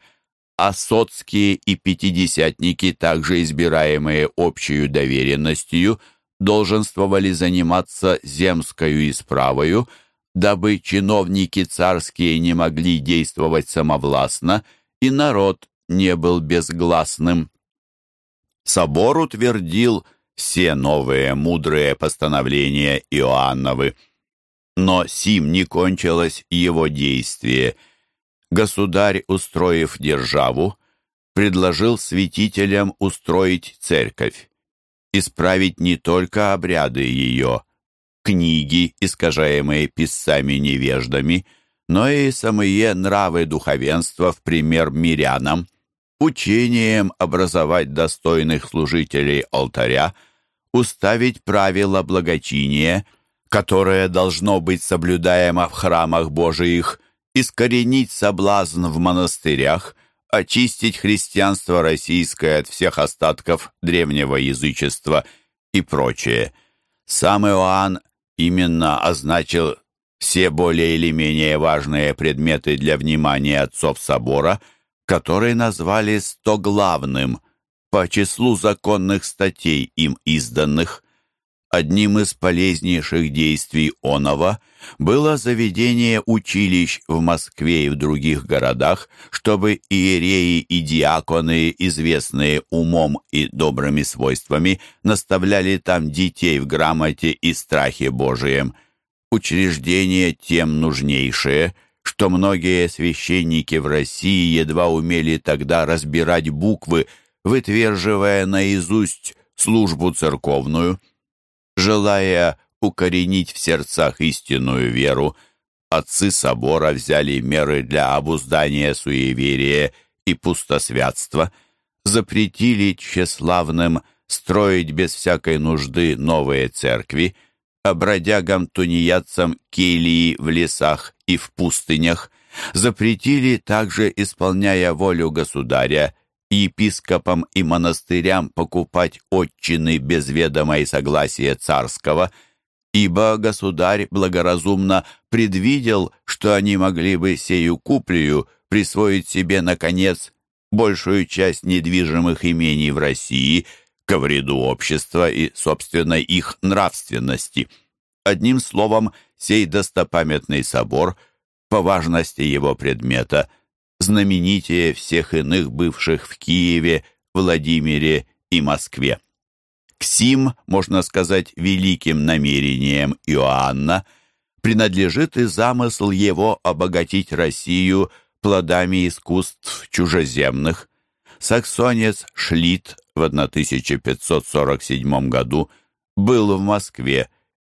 а соцкие и пятидесятники, также избираемые общей доверенностью, долженствовали заниматься земскою исправою, дабы чиновники царские не могли действовать самовластно, и народ не был безгласным. Собор утвердил все новые мудрые постановления Иоанновы. Но сим не кончилось его действие. Государь, устроив державу, предложил святителям устроить церковь, исправить не только обряды ее, книги, искажаемые писцами-невеждами, но и самые нравы духовенства в пример мирянам, учением образовать достойных служителей алтаря, уставить правила благочиния, которое должно быть соблюдаемо в храмах Божиих, искоренить соблазн в монастырях, очистить христианство российское от всех остатков древнего язычества и прочее. Сам Иоанн именно означил все более или менее важные предметы для внимания отцов собора, которые назвали «стоглавным» по числу законных статей им изданных. Одним из полезнейших действий Онова было заведение училищ в Москве и в других городах, чтобы иереи и диаконы, известные умом и добрыми свойствами, наставляли там детей в грамоте и страхе Божием. Учреждение тем нужнейшее, что многие священники в России едва умели тогда разбирать буквы, вытверживая наизусть службу церковную – Желая укоренить в сердцах истинную веру, отцы собора взяли меры для обуздания суеверия и пустосвятства, запретили тщеславным строить без всякой нужды новые церкви, а бродягам-тунеядцам келии в лесах и в пустынях, запретили также, исполняя волю государя, епископам и монастырям покупать отчины без ведома и согласия царского, ибо государь благоразумно предвидел, что они могли бы сею куплею присвоить себе, наконец, большую часть недвижимых имений в России ко вреду общества и, собственно, их нравственности. Одним словом, сей достопамятный собор, по важности его предмета – знаменитее всех иных бывших в Киеве, Владимире и Москве. К сим, можно сказать, великим намерениям Иоанна принадлежит и замысл его обогатить Россию плодами искусств чужеземных. Саксонец Шлит в 1547 году был в Москве,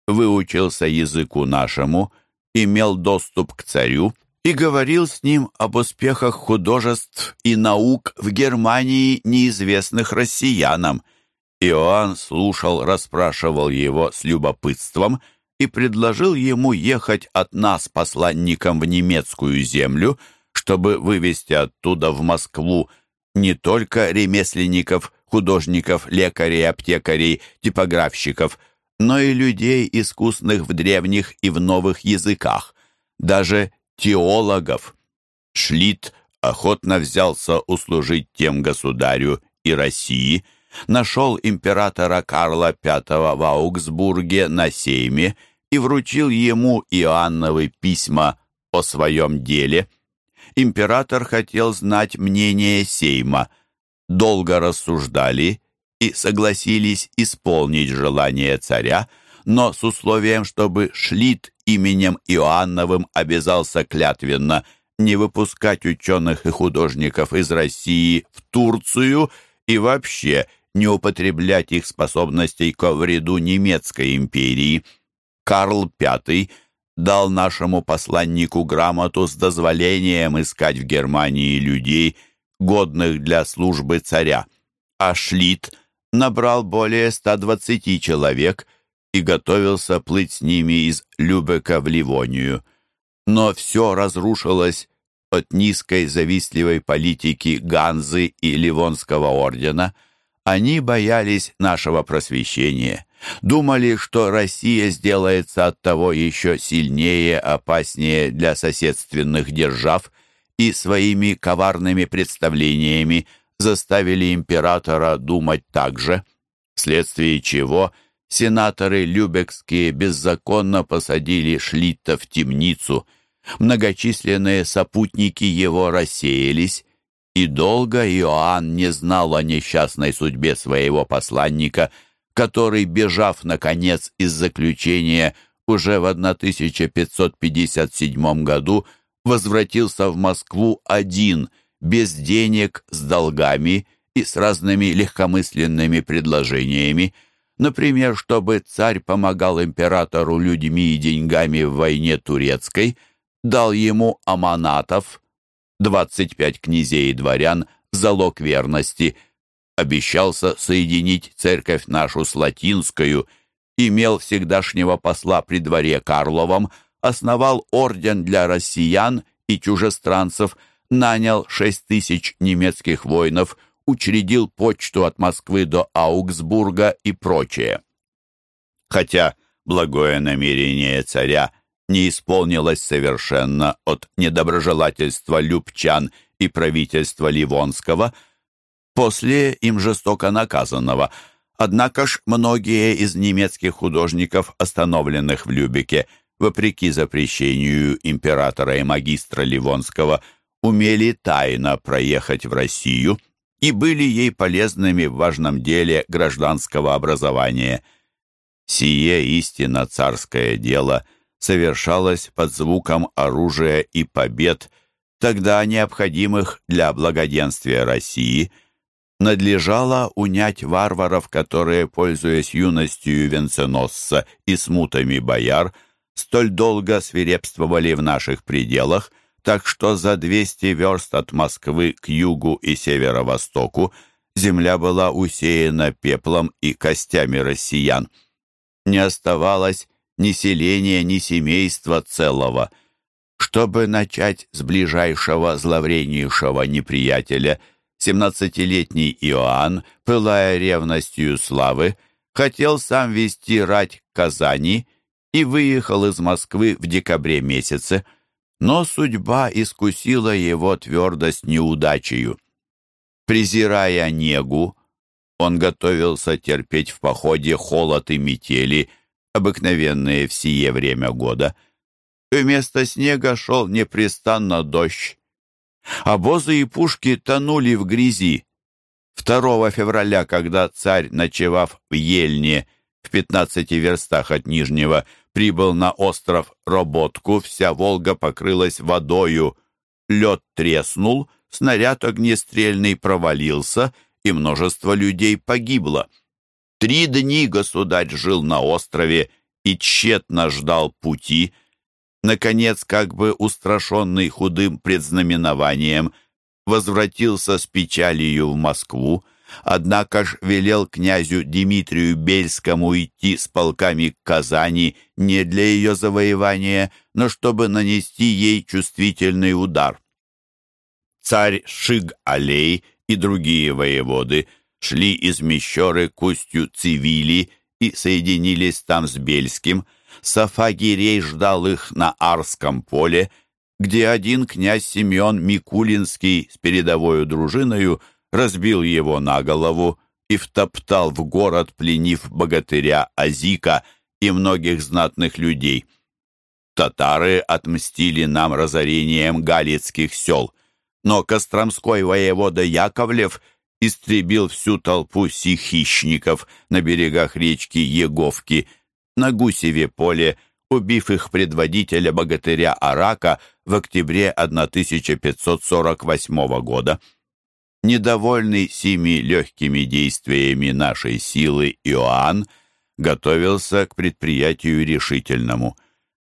выучился языку нашему, имел доступ к царю и говорил с ним об успехах художеств и наук в Германии, неизвестных россиянам. Иоанн слушал, расспрашивал его с любопытством и предложил ему ехать от нас посланником в немецкую землю, чтобы вывести оттуда в Москву не только ремесленников, художников, лекарей, аптекарей, типографщиков, но и людей, искусных в древних и в новых языках, даже теологов. Шлит охотно взялся услужить тем государю и России, нашел императора Карла V в Аугсбурге на сейме и вручил ему Иоанновы письма о своем деле. Император хотел знать мнение сейма. Долго рассуждали и согласились исполнить желание царя, но с условием, чтобы Шлит именем Иоанновым обязался клятвенно не выпускать ученых и художников из России в Турцию и вообще не употреблять их способностей ко вреду немецкой империи. Карл V дал нашему посланнику грамоту с дозволением искать в Германии людей, годных для службы царя, а Шлит набрал более 120 человек и готовился плыть с ними из Любека в Ливонию. Но все разрушилось от низкой завистливой политики Ганзы и Ливонского ордена. Они боялись нашего просвещения, думали, что Россия сделается от того еще сильнее, опаснее для соседственных держав, и своими коварными представлениями заставили императора думать так же, вследствие чего сенаторы Любекские беззаконно посадили Шлитта в темницу, многочисленные сопутники его рассеялись, и долго Иоанн не знал о несчастной судьбе своего посланника, который, бежав, наконец, из заключения уже в 1557 году, возвратился в Москву один, без денег, с долгами и с разными легкомысленными предложениями, например, чтобы царь помогал императору людьми и деньгами в войне турецкой, дал ему аманатов, 25 князей и дворян, залог верности, обещался соединить церковь нашу с латинскую, имел всегдашнего посла при дворе Карловом, основал орден для россиян и чужестранцев, нанял шесть тысяч немецких воинов, учредил почту от Москвы до Аугсбурга и прочее. Хотя благое намерение царя не исполнилось совершенно от недоброжелательства любчан и правительства Ливонского, после им жестоко наказанного, однако ж многие из немецких художников, остановленных в Любеке, вопреки запрещению императора и магистра Ливонского, умели тайно проехать в Россию и были ей полезными в важном деле гражданского образования. Сие истинно царское дело совершалось под звуком оружия и побед, тогда необходимых для благоденствия России, надлежало унять варваров, которые, пользуясь юностью венценосца и смутами бояр, столь долго свирепствовали в наших пределах, так что за 200 верст от Москвы к югу и северо-востоку земля была усеяна пеплом и костями россиян. Не оставалось ни селения, ни семейства целого. Чтобы начать с ближайшего зловреннейшего неприятеля, семнадцатилетний Иоанн, пылая ревностью славы, хотел сам вести рать к Казани и выехал из Москвы в декабре месяце, но судьба искусила его твердость неудачею. Презирая негу, он готовился терпеть в походе холод и метели, обыкновенные в сие время года. Вместо снега шел непрестанно дождь. Обозы и пушки тонули в грязи. 2 февраля, когда царь, ночевав в Ельне, в пятнадцати верстах от Нижнего, прибыл на остров Роботку, вся Волга покрылась водою. Лед треснул, снаряд огнестрельный провалился, и множество людей погибло. Три дни государь жил на острове и тщетно ждал пути. Наконец, как бы устрашенный худым предзнаменованием, возвратился с печалью в Москву, Однако ж велел князю Дмитрию Бельскому идти с полками к Казани не для ее завоевания, но чтобы нанести ей чувствительный удар. Царь Шиг-Алей и другие воеводы шли из Мещеры к устью Цивили и соединились там с Бельским. Сафагирей ждал их на Арском поле, где один князь Семен Микулинский с передовою дружиною – разбил его на голову и втоптал в город, пленив богатыря Азика и многих знатных людей. Татары отмстили нам разорением галицких сел, но Костромской воевода Яковлев истребил всю толпу сих хищников на берегах речки Еговки, на Гусеве поле, убив их предводителя богатыря Арака, в октябре 1548 года. Недовольный сими легкими действиями нашей силы Иоанн готовился к предприятию решительному.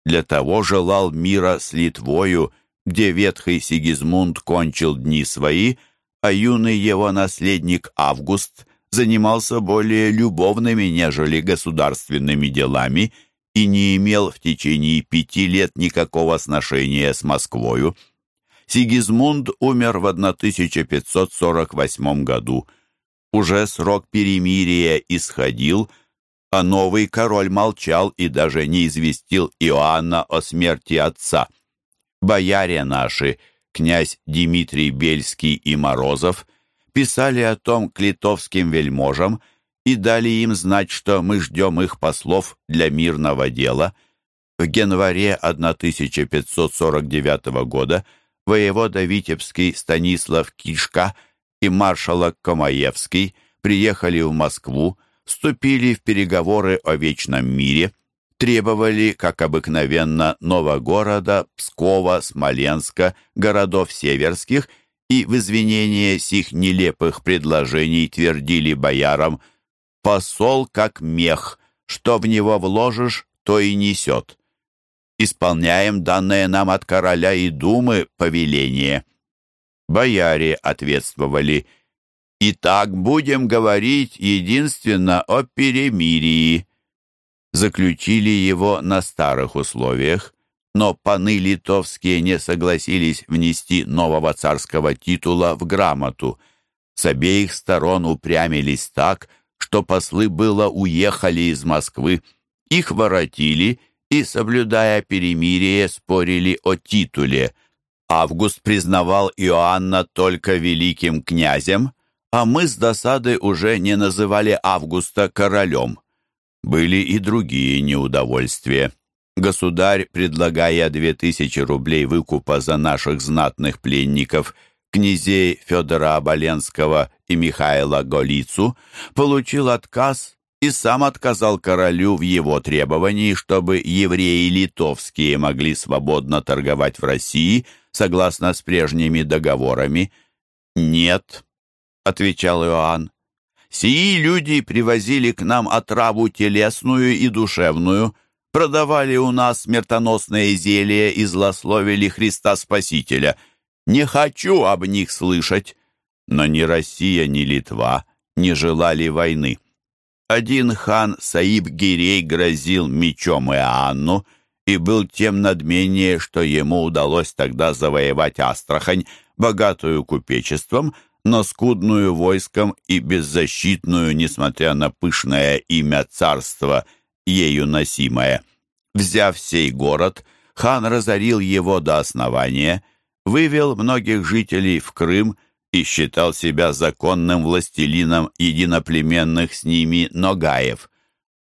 Для того желал мира с Литвою, где ветхий Сигизмунд кончил дни свои, а юный его наследник Август занимался более любовными, нежели государственными делами и не имел в течение пяти лет никакого сношения с Москвою. Сигизмунд умер в 1548 году. Уже срок перемирия исходил, а новый король молчал и даже не известил Иоанна о смерти отца. Бояре наши, князь Дмитрий Бельский и Морозов, писали о том к литовским вельможам и дали им знать, что мы ждем их послов для мирного дела. В январе 1549 года воевода Витебский Станислав Кишка и маршалок Комаевский приехали в Москву, вступили в переговоры о вечном мире, требовали, как обыкновенно, Новогорода, Пскова, Смоленска, городов северских и в извинение сих нелепых предложений твердили боярам «посол как мех, что в него вложишь, то и несет» исполняем данное нам от короля и думы повеление». Бояре ответствовали, «И так будем говорить единственно о перемирии». Заключили его на старых условиях, но паны литовские не согласились внести нового царского титула в грамоту. С обеих сторон упрямились так, что послы было уехали из Москвы, их воротили — и, соблюдая перемирие, спорили о титуле. Август признавал Иоанна только великим князем, а мы с досады уже не называли Августа королем. Были и другие неудовольствия. Государь, предлагая две тысячи рублей выкупа за наших знатных пленников, князей Федора Оболенского и Михаила Голицу, получил отказ и сам отказал королю в его требовании, чтобы евреи литовские могли свободно торговать в России согласно с прежними договорами. «Нет», — отвечал Иоанн, — «сии люди привозили к нам отраву телесную и душевную, продавали у нас смертоносные зелья и злословили Христа Спасителя. Не хочу об них слышать». Но ни Россия, ни Литва не желали войны. Один хан Саиб Гирей грозил мечом Иоанну и был тем надменнее, что ему удалось тогда завоевать Астрахань, богатую купечеством, но скудную войском и беззащитную, несмотря на пышное имя царства, ею носимое. Взяв сей город, хан разорил его до основания, вывел многих жителей в Крым и считал себя законным властелином единоплеменных с ними Ногаев.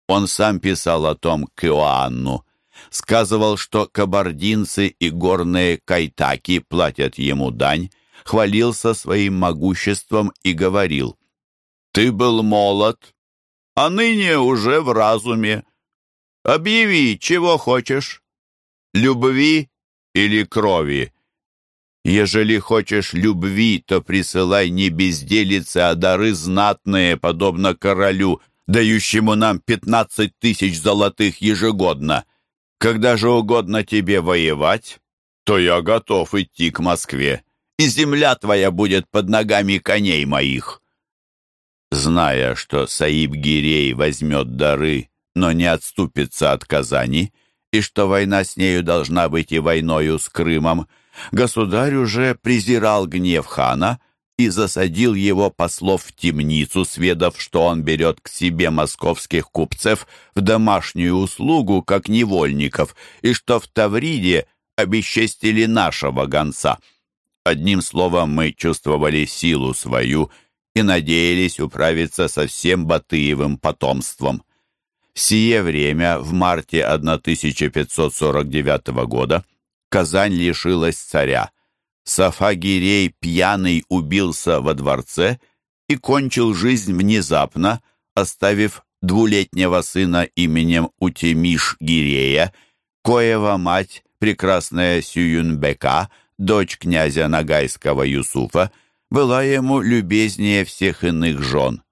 Он сам писал о том к Иоанну. Сказывал, что кабардинцы и горные кайтаки платят ему дань, хвалился своим могуществом и говорил, «Ты был молод, а ныне уже в разуме. Объяви, чего хочешь, любви или крови». Ежели хочешь любви, то присылай не безделицы, а дары знатные, подобно королю, дающему нам пятнадцать тысяч золотых ежегодно. Когда же угодно тебе воевать, то я готов идти к Москве, и земля твоя будет под ногами коней моих». Зная, что Саиб Гирей возьмет дары, но не отступится от Казани, и что война с нею должна быть и войною с Крымом, Государь уже презирал гнев хана и засадил его послов в темницу, сведав, что он берет к себе московских купцев в домашнюю услугу, как невольников, и что в Тавриде обесчестили нашего гонца. Одним словом, мы чувствовали силу свою и надеялись управиться со всем Батыевым потомством. В сие время, в марте 1549 года, Казань лишилась царя. Сафагирей пьяный убился во дворце и кончил жизнь внезапно, оставив двулетнего сына именем Утемиш Гирея, коего мать прекрасная Сююнбека, дочь князя Нагайского Юсуфа, была ему любезнее всех иных жен.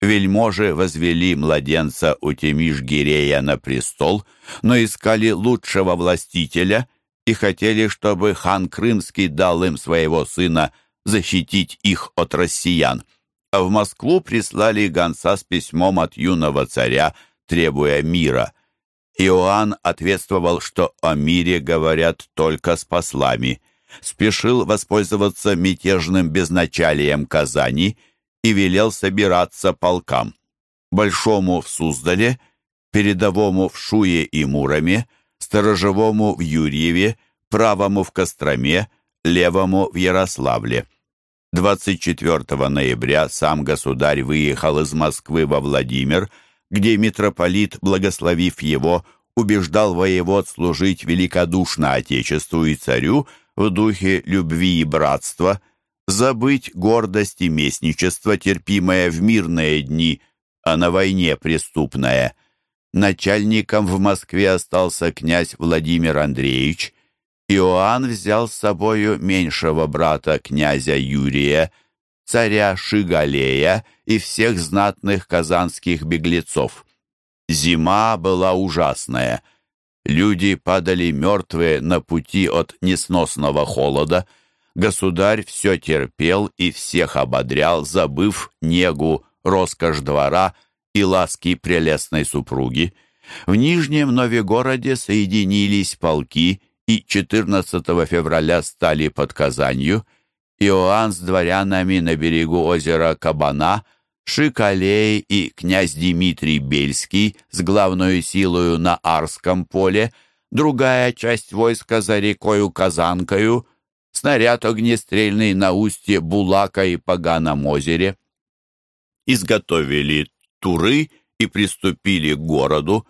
Вельможи возвели младенца у Темиш-Гирея на престол, но искали лучшего властителя и хотели, чтобы хан Крымский дал им своего сына защитить их от россиян. А в Москву прислали гонца с письмом от юного царя, требуя мира. Иоанн ответствовал, что о мире говорят только с послами, спешил воспользоваться мятежным безначалием Казани – и велел собираться полкам. Большому в Суздале, передовому в Шуе и Муроме, сторожевому в Юрьеве, правому в Костроме, левому в Ярославле. 24 ноября сам государь выехал из Москвы во Владимир, где митрополит, благословив его, убеждал воевод служить великодушно Отечеству и царю в духе любви и братства – забыть гордость и местничество, терпимое в мирные дни, а на войне преступное. Начальником в Москве остался князь Владимир Андреевич. Иоанн взял с собою меньшего брата князя Юрия, царя Шигалея и всех знатных казанских беглецов. Зима была ужасная. Люди падали мертвые на пути от несносного холода — Государь все терпел и всех ободрял, забыв негу, роскошь двора и ласки прелестной супруги. В Нижнем Новегороде соединились полки и 14 февраля стали под Казанью. Иоанн с дворянами на берегу озера Кабана, Шикалей и князь Дмитрий Бельский с главной силою на Арском поле, другая часть войска за рекою Казанкою — снаряд огнестрельный на устье Булака и Поганом озере. Изготовили туры и приступили к городу.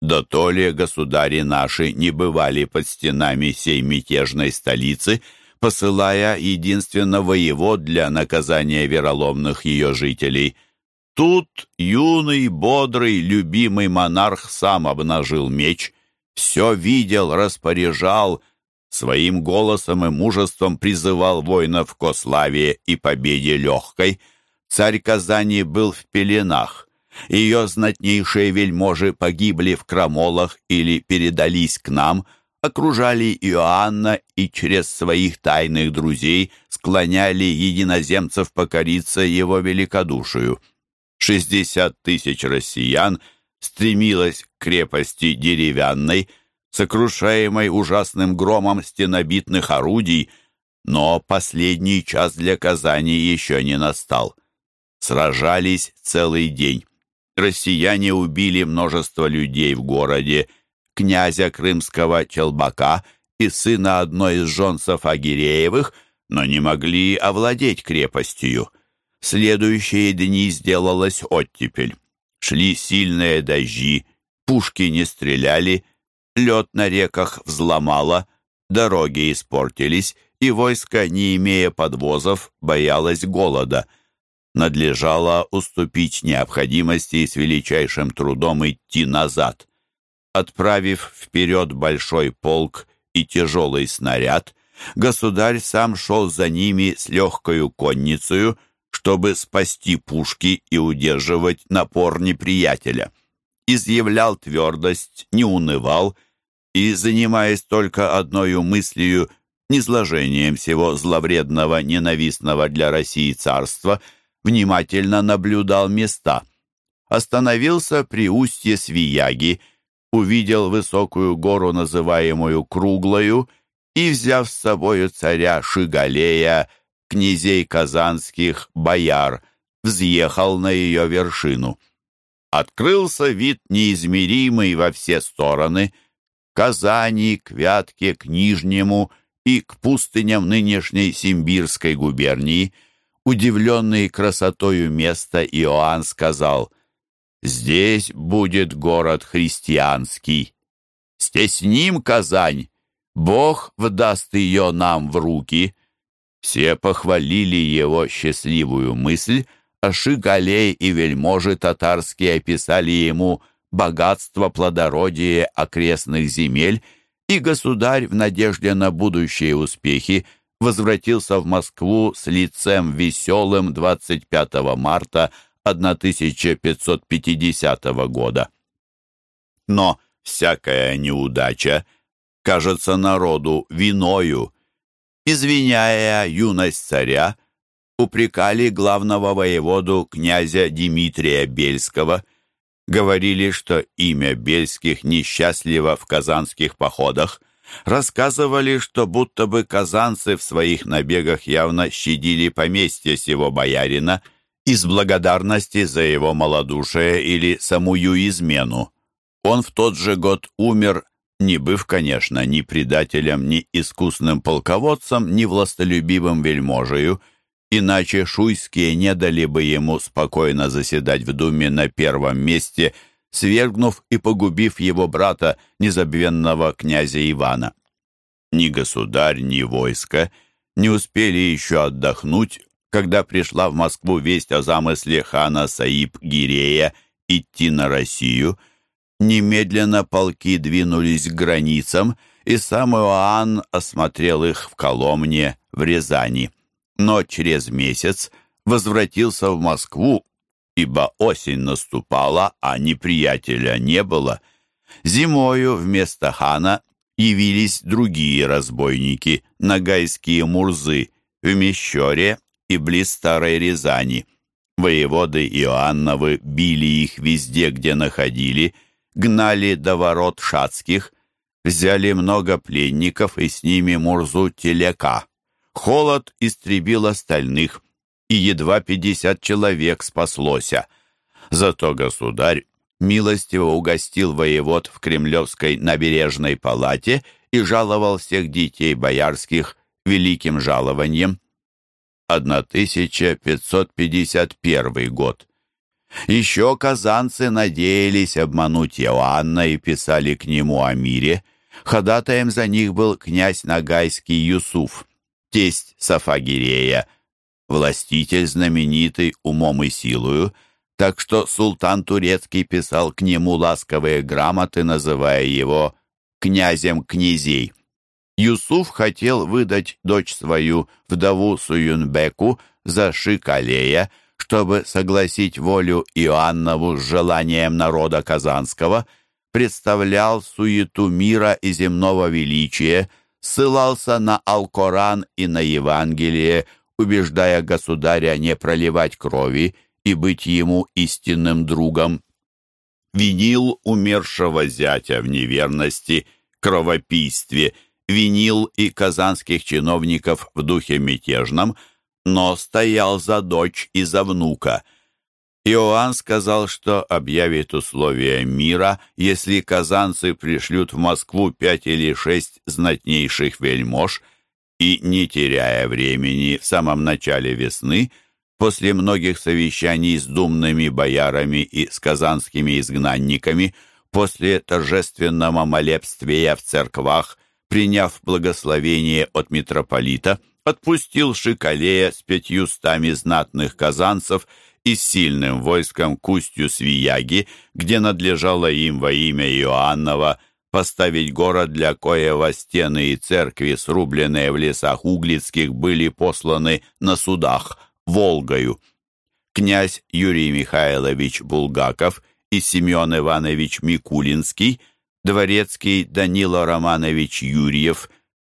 Да то ли государи наши не бывали под стенами сей мятежной столицы, посылая единственно воевод для наказания вероломных ее жителей. Тут юный, бодрый, любимый монарх сам обнажил меч, все видел, распоряжал — Своим голосом и мужеством призывал воинов к славе и победе легкой. Царь Казани был в пеленах. Ее знатнейшие вельможи погибли в крамолах или передались к нам, окружали Иоанна и через своих тайных друзей склоняли единоземцев покориться его великодушию. Шестьдесят тысяч россиян стремилось к крепости деревянной – сокрушаемой ужасным громом стенобитных орудий, но последний час для Казани еще не настал. Сражались целый день. Россияне убили множество людей в городе, князя крымского Челбака и сына одной из жонцев Агиреевых, но не могли овладеть крепостью. следующие дни сделалась оттепель. Шли сильные дожди, пушки не стреляли, Лед на реках взломало, дороги испортились, и войско, не имея подвозов, боялось голода. Надлежало уступить необходимости и с величайшим трудом идти назад. Отправив вперед большой полк и тяжелый снаряд, государь сам шел за ними с легкою конницею, чтобы спасти пушки и удерживать напор неприятеля. Изъявлял твердость, не унывал и, занимаясь только одной мыслью, низложением всего зловредного, ненавистного для России царства, внимательно наблюдал места. Остановился при устье Свияги, увидел высокую гору, называемую Круглою, и, взяв с собою царя Шигалея, князей казанских, бояр, взъехал на ее вершину. Открылся вид неизмеримый во все стороны — Казани, к Вятке, к Нижнему и к пустыням нынешней Симбирской губернии. Удивленный красотою места, Иоанн сказал, «Здесь будет город христианский. Стесним Казань, Бог вдаст ее нам в руки». Все похвалили его счастливую мысль, а Шигалей и вельможи татарские описали ему – богатство, плодородие окрестных земель и государь в надежде на будущие успехи возвратился в Москву с лицем веселым 25 марта 1550 года. Но всякая неудача кажется народу виною. Извиняя юность царя, упрекали главного воеводу князя Дмитрия Бельского, говорили, что имя Бельских несчастливо в казанских походах, рассказывали, что будто бы казанцы в своих набегах явно щадили поместье сего боярина из благодарности за его малодушие или самую измену. Он в тот же год умер не быв, конечно, ни предателем, ни искусным полководцем, ни властолюбивым вельможею, иначе шуйские не дали бы ему спокойно заседать в Думе на первом месте, свергнув и погубив его брата, незабвенного князя Ивана. Ни государь, ни войско не успели еще отдохнуть, когда пришла в Москву весть о замысле хана Саиб-Гирея идти на Россию – Немедленно полки двинулись к границам, и сам Иоанн осмотрел их в Коломне, в Рязани. Но через месяц возвратился в Москву, ибо осень наступала, а неприятеля не было. Зимою вместо хана явились другие разбойники, нагайские мурзы, в Мещере и близ Старой Рязани. Воеводы Иоанновы били их везде, где находили, гнали до ворот шацких, взяли много пленников и с ними Мурзу Телека. Холод истребил остальных, и едва пятьдесят человек спаслося. Зато государь милостиво угостил воевод в Кремлевской набережной палате и жаловал всех детей боярских великим жалованием. 1551 год. Еще казанцы надеялись обмануть Иоанна и писали к нему о мире. Ходатаем за них был князь Нагайский Юсуф, тесть Сафагирея, властитель знаменитый умом и силою, так что султан турецкий писал к нему ласковые грамоты, называя его «князем князей». Юсуф хотел выдать дочь свою, вдову Суюнбеку, за Шикалея, чтобы согласить волю Иоаннову с желанием народа Казанского, представлял суету мира и земного величия, ссылался на Алкоран и на Евангелие, убеждая государя не проливать крови и быть ему истинным другом. Винил умершего зятя в неверности, кровопийстве, винил и казанских чиновников в духе мятежном – но стоял за дочь и за внука. Иоанн сказал, что объявит условия мира, если казанцы пришлют в Москву пять или шесть знатнейших вельмож, и, не теряя времени, в самом начале весны, после многих совещаний с думными боярами и с казанскими изгнанниками, после торжественного молебствия в церквах, приняв благословение от митрополита, отпустил Шикалея с пятьюстами знатных казанцев и сильным войском к устью Свияги, где надлежало им во имя Иоаннова поставить город, для коего стены и церкви, срубленные в лесах углицких, были посланы на судах Волгою. Князь Юрий Михайлович Булгаков и Семен Иванович Микулинский, дворецкий Данила Романович Юрьев,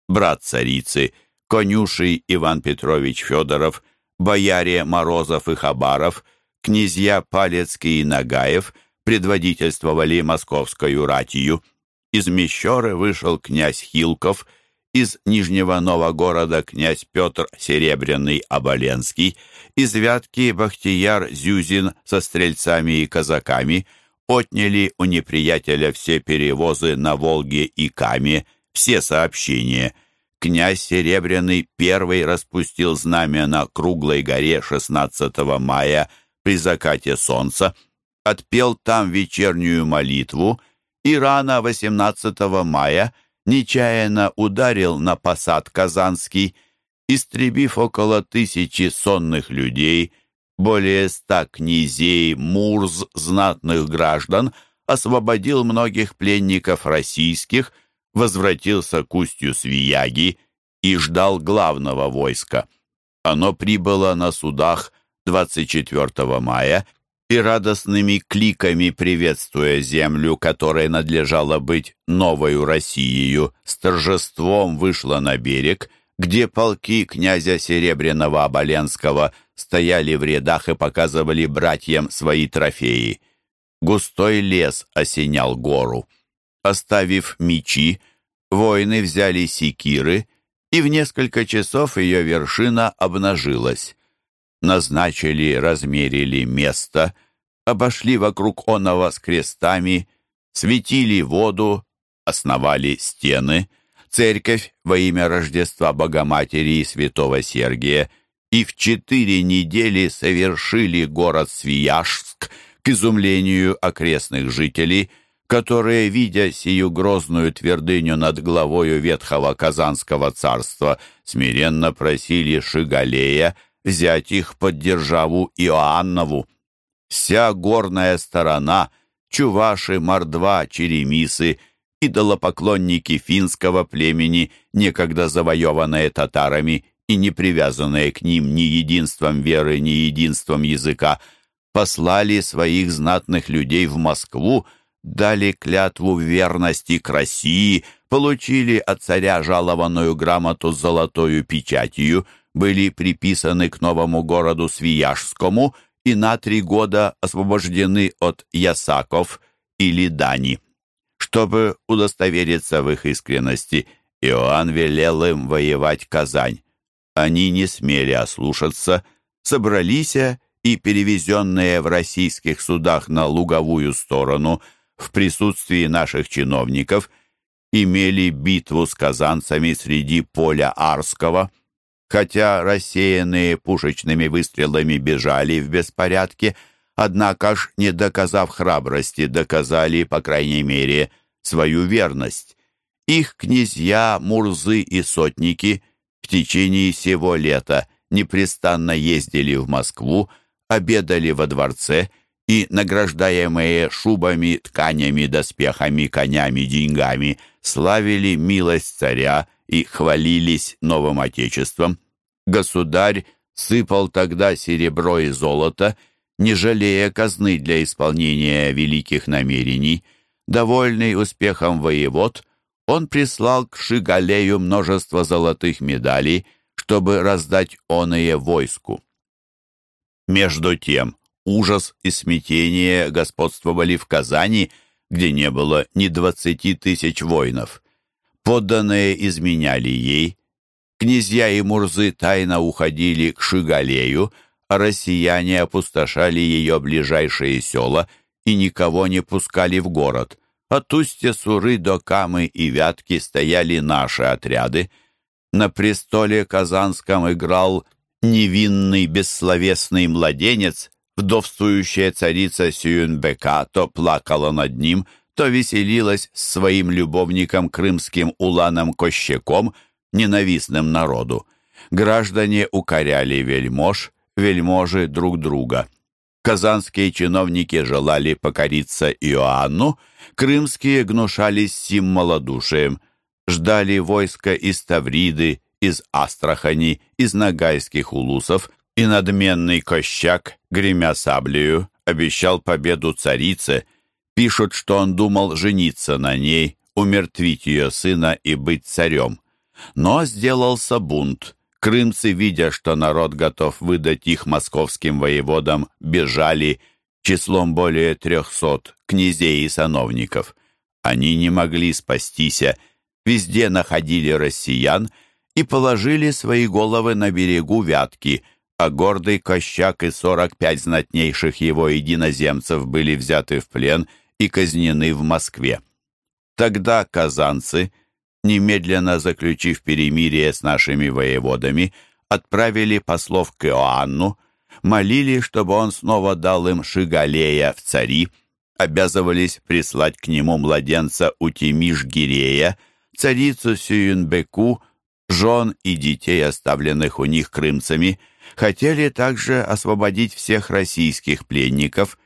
брат царицы – конюший Иван Петрович Федоров, бояре Морозов и Хабаров, князья Палецкий и Нагаев предводительствовали московскую ратию. Из Мещеры вышел князь Хилков, из Нижнего Новогорода князь Петр Серебряный Оболенский, из Вятки Бахтияр Зюзин со стрельцами и казаками отняли у неприятеля все перевозы на Волге и Каме, все сообщения – князь Серебряный первый распустил знамя на Круглой горе 16 мая при закате солнца, отпел там вечернюю молитву и рано 18 мая нечаянно ударил на посад Казанский, истребив около тысячи сонных людей, более ста князей, мурз, знатных граждан, освободил многих пленников российских – возвратился к устью Свияги и ждал главного войска. Оно прибыло на судах 24 мая и радостными кликами, приветствуя землю, которая надлежала быть новою Россией, с торжеством вышло на берег, где полки князя Серебряного Оболенского стояли в рядах и показывали братьям свои трофеи. Густой лес осенял гору. Оставив мечи, воины взяли секиры, и в несколько часов ее вершина обнажилась. Назначили, размерили место, обошли вокруг оного с крестами, светили воду, основали стены, церковь во имя Рождества Богоматери и Святого Сергия и в четыре недели совершили город Свияжск к изумлению окрестных жителей, которые, видя сию грозную твердыню над главою ветхого Казанского царства, смиренно просили Шигалея взять их под державу Иоаннову. Вся горная сторона, чуваши, мордва, черемисы, идолопоклонники финского племени, некогда завоеванные татарами и не привязанные к ним ни единством веры, ни единством языка, послали своих знатных людей в Москву, дали клятву верности к России, получили от царя жалованную грамоту с золотою печатью, были приписаны к новому городу Свияжскому и на три года освобождены от ясаков или дани. Чтобы удостовериться в их искренности, Иоанн велел им воевать Казань. Они не смели ослушаться, собрались и, перевезенные в российских судах на луговую сторону – в присутствии наших чиновников имели битву с казанцами среди поля Арского, хотя рассеянные пушечными выстрелами бежали в беспорядке, однако ж, не доказав храбрости, доказали, по крайней мере, свою верность. Их князья, мурзы и сотники в течение всего лета непрестанно ездили в Москву, обедали во дворце и, награждаемые шубами, тканями, доспехами, конями, деньгами, славили милость царя и хвалились новым отечеством. Государь сыпал тогда серебро и золото, не жалея казны для исполнения великих намерений. Довольный успехом воевод, он прислал к Шигалею множество золотых медалей, чтобы раздать оное войску. Между тем, ужас и смятение господствовали в Казани, где не было ни двадцати тысяч воинов. Подданные изменяли ей. Князья и мурзы тайно уходили к Шигалею, а россияне опустошали ее ближайшие села и никого не пускали в город. От устья Суры до Камы и Вятки стояли наши отряды. На престоле Казанском играл невинный бессловесный младенец, Вдовствующая царица Сююнбека то плакала над ним, то веселилась с своим любовником крымским Уланом Кощеком, ненавистным народу. Граждане укоряли вельмож, вельможи друг друга. Казанские чиновники желали покориться Иоанну, крымские гнушались сим малодушием, ждали войска из Тавриды, из Астрахани, из Ногайских улусов, и надменный Кощак, гремя саблею, обещал победу царице, пишут, что он думал жениться на ней, умертвить ее сына и быть царем. Но сделался бунт. Крымцы, видя, что народ готов выдать их московским воеводам, бежали числом более трехсот князей и сановников. Они не могли спастись, везде находили россиян и положили свои головы на берегу Вятки – а гордый Кощак и сорок пять знатнейших его единоземцев были взяты в плен и казнены в Москве. Тогда казанцы, немедленно заключив перемирие с нашими воеводами, отправили послов к Иоанну, молили, чтобы он снова дал им Шигалея в цари, обязывались прислать к нему младенца Утимиш-Гирея, царицу Сююнбеку, жен и детей, оставленных у них крымцами, хотели также освободить всех российских пленников.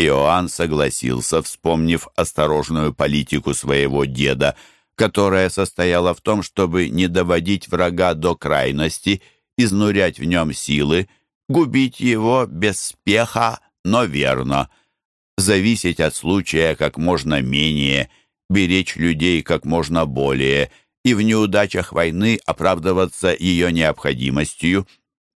Иоанн согласился, вспомнив осторожную политику своего деда, которая состояла в том, чтобы не доводить врага до крайности, изнурять в нем силы, губить его без спеха, но верно, зависеть от случая как можно менее, беречь людей как можно более и в неудачах войны оправдываться ее необходимостью.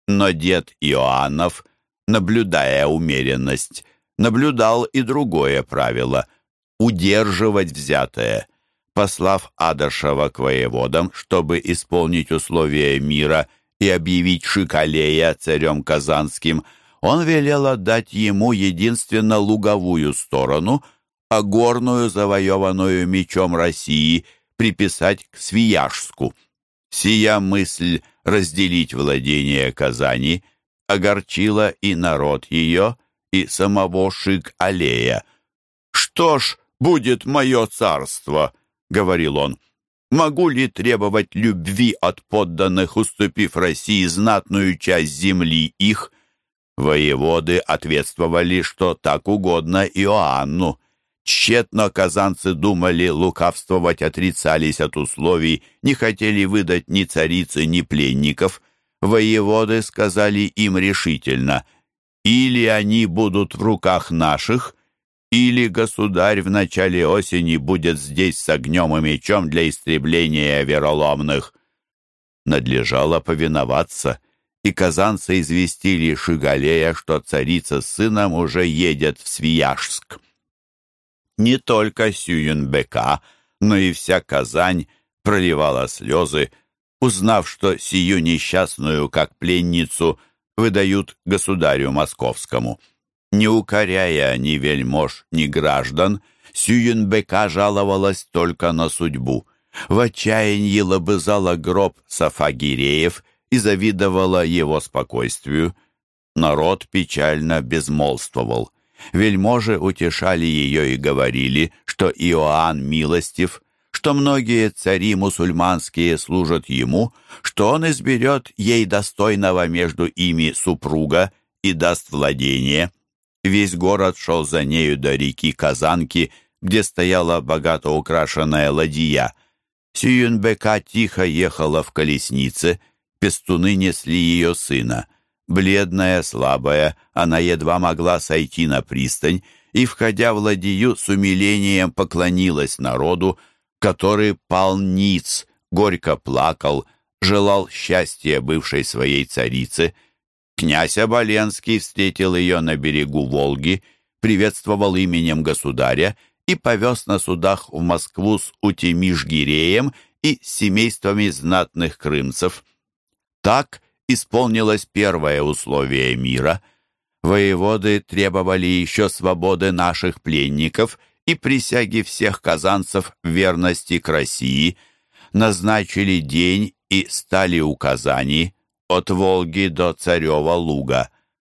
Но дед Иоаннов, наблюдая умеренность, наблюдал и другое правило — удерживать взятое. Послав Адашева к воеводам, чтобы исполнить условия мира и объявить Шикалея царем Казанским, он велел отдать ему единственно луговую сторону, а горную, завоеванную мечом России, приписать к Свияжску. Сия мысль разделить владение Казани огорчила и народ ее, и самого Шик-Алея. «Что ж будет мое царство?» — говорил он. «Могу ли требовать любви от подданных, уступив России знатную часть земли их?» Воеводы ответствовали, что так угодно Иоанну. Тщетно казанцы думали лукавствовать, отрицались от условий, не хотели выдать ни царицы, ни пленников. Воеводы сказали им решительно, или они будут в руках наших, или государь в начале осени будет здесь с огнем и мечом для истребления вероломных. Надлежало повиноваться, и казанцы известили Шигалея, что царица с сыном уже едет в Свияжск. Не только Сююнбека, но и вся Казань проливала слезы, узнав, что сию несчастную, как пленницу, выдают государю московскому. Не укоряя ни вельмож, ни граждан, Сююнбека жаловалась только на судьбу. В отчаянии лобызала гроб Сафагиреев и завидовала его спокойствию. Народ печально безмолвствовал. Вельможи утешали ее и говорили, что Иоанн милостив, что многие цари мусульманские служат ему, что он изберет ей достойного между ими супруга и даст владение. Весь город шел за нею до реки Казанки, где стояла богато украшенная ладья. Сююнбека тихо ехала в колеснице, пестуны несли ее сына. Бледная, слабая, она едва могла сойти на пристань и, входя в ладью, с умилением поклонилась народу, который пал ниц, горько плакал, желал счастья бывшей своей царице. Князь Оболенский встретил ее на берегу Волги, приветствовал именем государя и повез на судах в Москву с Утимиш-Гиреем и семействами знатных крымцев. Так исполнилось первое условие мира. Воеводы требовали еще свободы наших пленников и присяги всех казанцев верности к России, назначили день и стали указаний от Волги до Царева луга.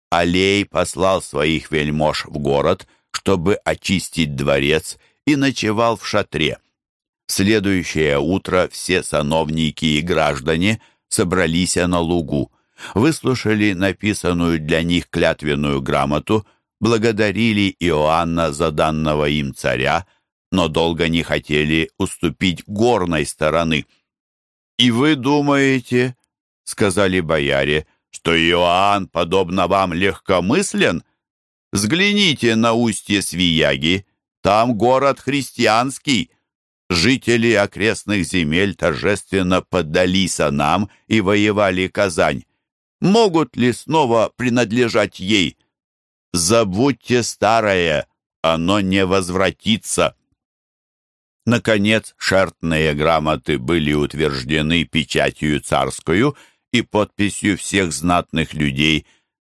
Алей послал своих вельмож в город, чтобы очистить дворец, и ночевал в шатре. Следующее утро все сановники и граждане – собрались на лугу, выслушали написанную для них клятвенную грамоту, благодарили Иоанна за данного им царя, но долго не хотели уступить горной стороны. «И вы думаете, — сказали бояре, — что Иоанн, подобно вам, легкомыслен? Взгляните на устье Свияги, там город христианский, Жители окрестных земель торжественно поддались нам и воевали Казань. Могут ли снова принадлежать ей? Забудьте старое, оно не возвратится. Наконец, шертные грамоты были утверждены печатью царскую и подписью всех знатных людей.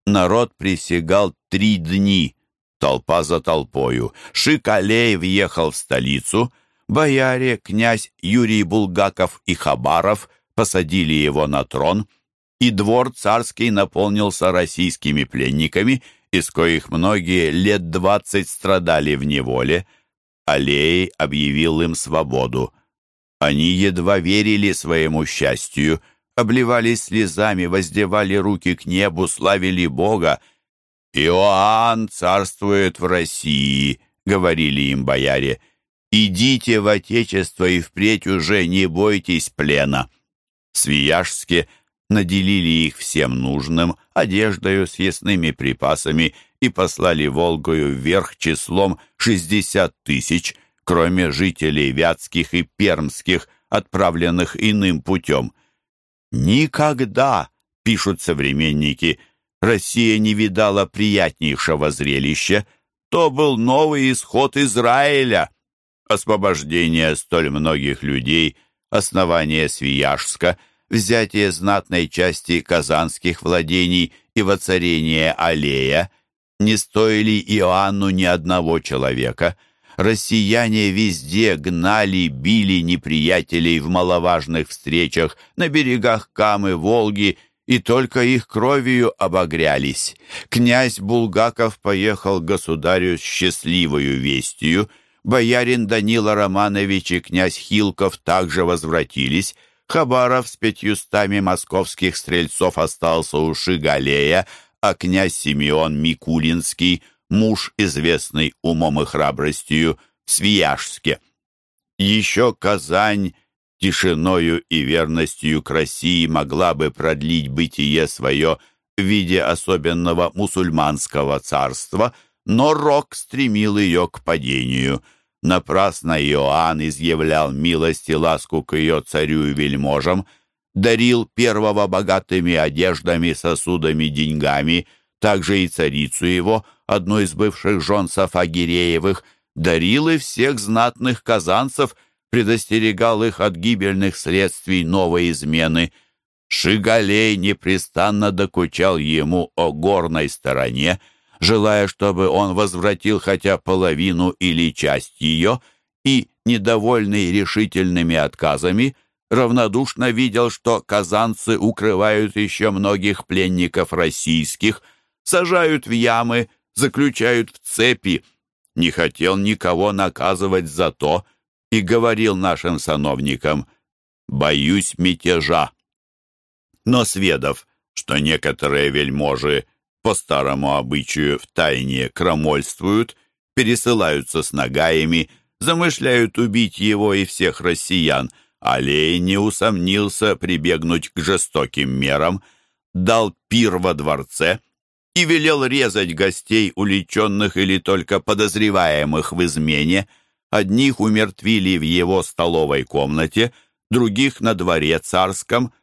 Народ присягал три дни, толпа за толпою. Шикалей въехал в столицу — Бояре, князь Юрий Булгаков и Хабаров посадили его на трон, и двор царский наполнился российскими пленниками, из коих многие лет двадцать страдали в неволе. Аллей объявил им свободу. Они едва верили своему счастью, обливались слезами, воздевали руки к небу, славили Бога. «Иоанн царствует в России», — говорили им бояре, — Идите в Отечество и впредь уже не бойтесь плена. В Свияжске наделили их всем нужным, одеждою, съестными припасами и послали Волгою вверх числом 60 тысяч, кроме жителей Вятских и Пермских, отправленных иным путем. «Никогда», — пишут современники, — «Россия не видала приятнейшего зрелища. То был новый исход Израиля» освобождение столь многих людей, основание Свияжска, взятие знатной части казанских владений и воцарение Аллея не стоили Иоанну ни одного человека. Россияне везде гнали, били неприятелей в маловажных встречах на берегах Камы, Волги и только их кровью обогрялись. Князь Булгаков поехал к государю с счастливою вестью – боярин Данила Романович и князь Хилков также возвратились, Хабаров с пятьюстами московских стрельцов остался у Шигалея, а князь Симеон Микулинский, муж, известный умом и храбростью, в Свияжске. Еще Казань тишиною и верностью к России могла бы продлить бытие свое в виде особенного мусульманского царства – но Рок стремил ее к падению. Напрасно Иоанн изъявлял милость и ласку к ее царю и вельможам, дарил первого богатыми одеждами, сосудами, деньгами, также и царицу его, одну из бывших жен Сафагиреевых, дарил и всех знатных казанцев, предостерегал их от гибельных следствий новой измены. Шигалей непрестанно докучал ему о горной стороне, желая, чтобы он возвратил хотя половину или часть ее, и, недовольный решительными отказами, равнодушно видел, что казанцы укрывают еще многих пленников российских, сажают в ямы, заключают в цепи, не хотел никого наказывать за то и говорил нашим сановникам «боюсь мятежа». Но сведов, что некоторые вельможи по старому обычаю в тайне крамольствуют, пересылаются с нагаями, замышляют убить его и всех россиян, Алей не усомнился прибегнуть к жестоким мерам, дал пир во дворце и велел резать гостей, уличенных или только подозреваемых в измене. Одних умертвили в его столовой комнате, других на дворе царском.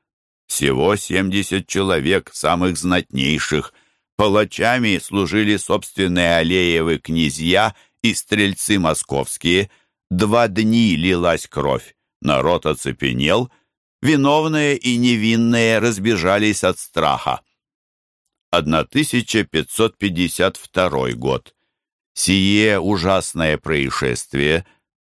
Всего семьдесят человек, самых знатнейших – Палачами служили собственные Алеевы князья и стрельцы московские. Два дни лилась кровь. Народ оцепенел. Виновные и невинные разбежались от страха. 1552 год. Сие ужасное происшествие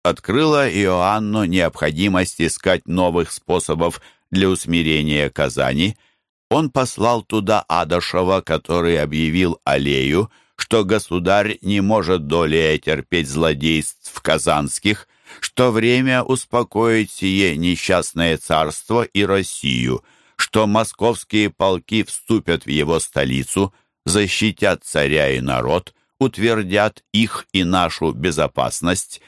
открыло Иоанну необходимость искать новых способов для усмирения Казани – он послал туда Адашева, который объявил Алею, что государь не может долее терпеть злодейств казанских, что время успокоить сие несчастное царство и Россию, что московские полки вступят в его столицу, защитят царя и народ, утвердят их и нашу безопасность.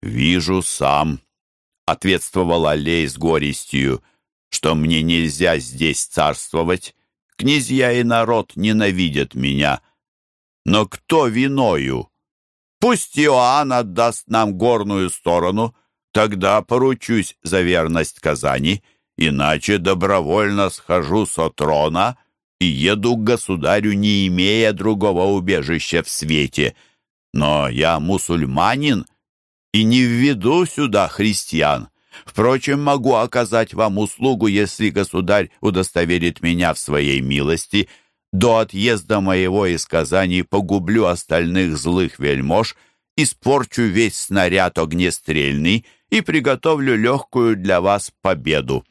«Вижу сам», — ответствовал Алей с горестью, — что мне нельзя здесь царствовать. Князья и народ ненавидят меня. Но кто виною? Пусть Иоанн отдаст нам горную сторону, тогда поручусь за верность Казани, иначе добровольно схожу со трона и еду к государю, не имея другого убежища в свете. Но я мусульманин и не введу сюда христиан. Впрочем, могу оказать вам услугу, если государь удостоверит меня в своей милости. До отъезда моего из Казани погублю остальных злых вельмож, испорчу весь снаряд огнестрельный и приготовлю легкую для вас победу».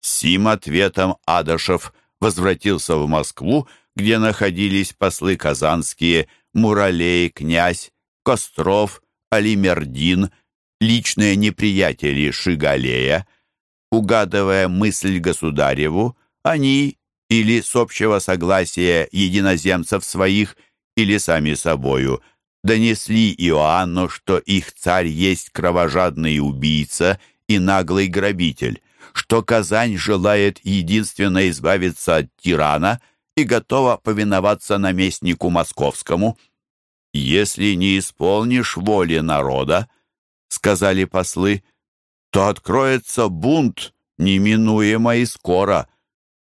Сим ответом Адашев возвратился в Москву, где находились послы казанские Муралей, князь, Костров, Алимердин – личные неприятели Шигалея, угадывая мысль государеву, они или с общего согласия единоземцев своих, или сами собою донесли Иоанну, что их царь есть кровожадный убийца и наглый грабитель, что Казань желает единственно избавиться от тирана и готова повиноваться наместнику московскому. «Если не исполнишь воли народа, — сказали послы, — то откроется бунт неминуемо и скоро.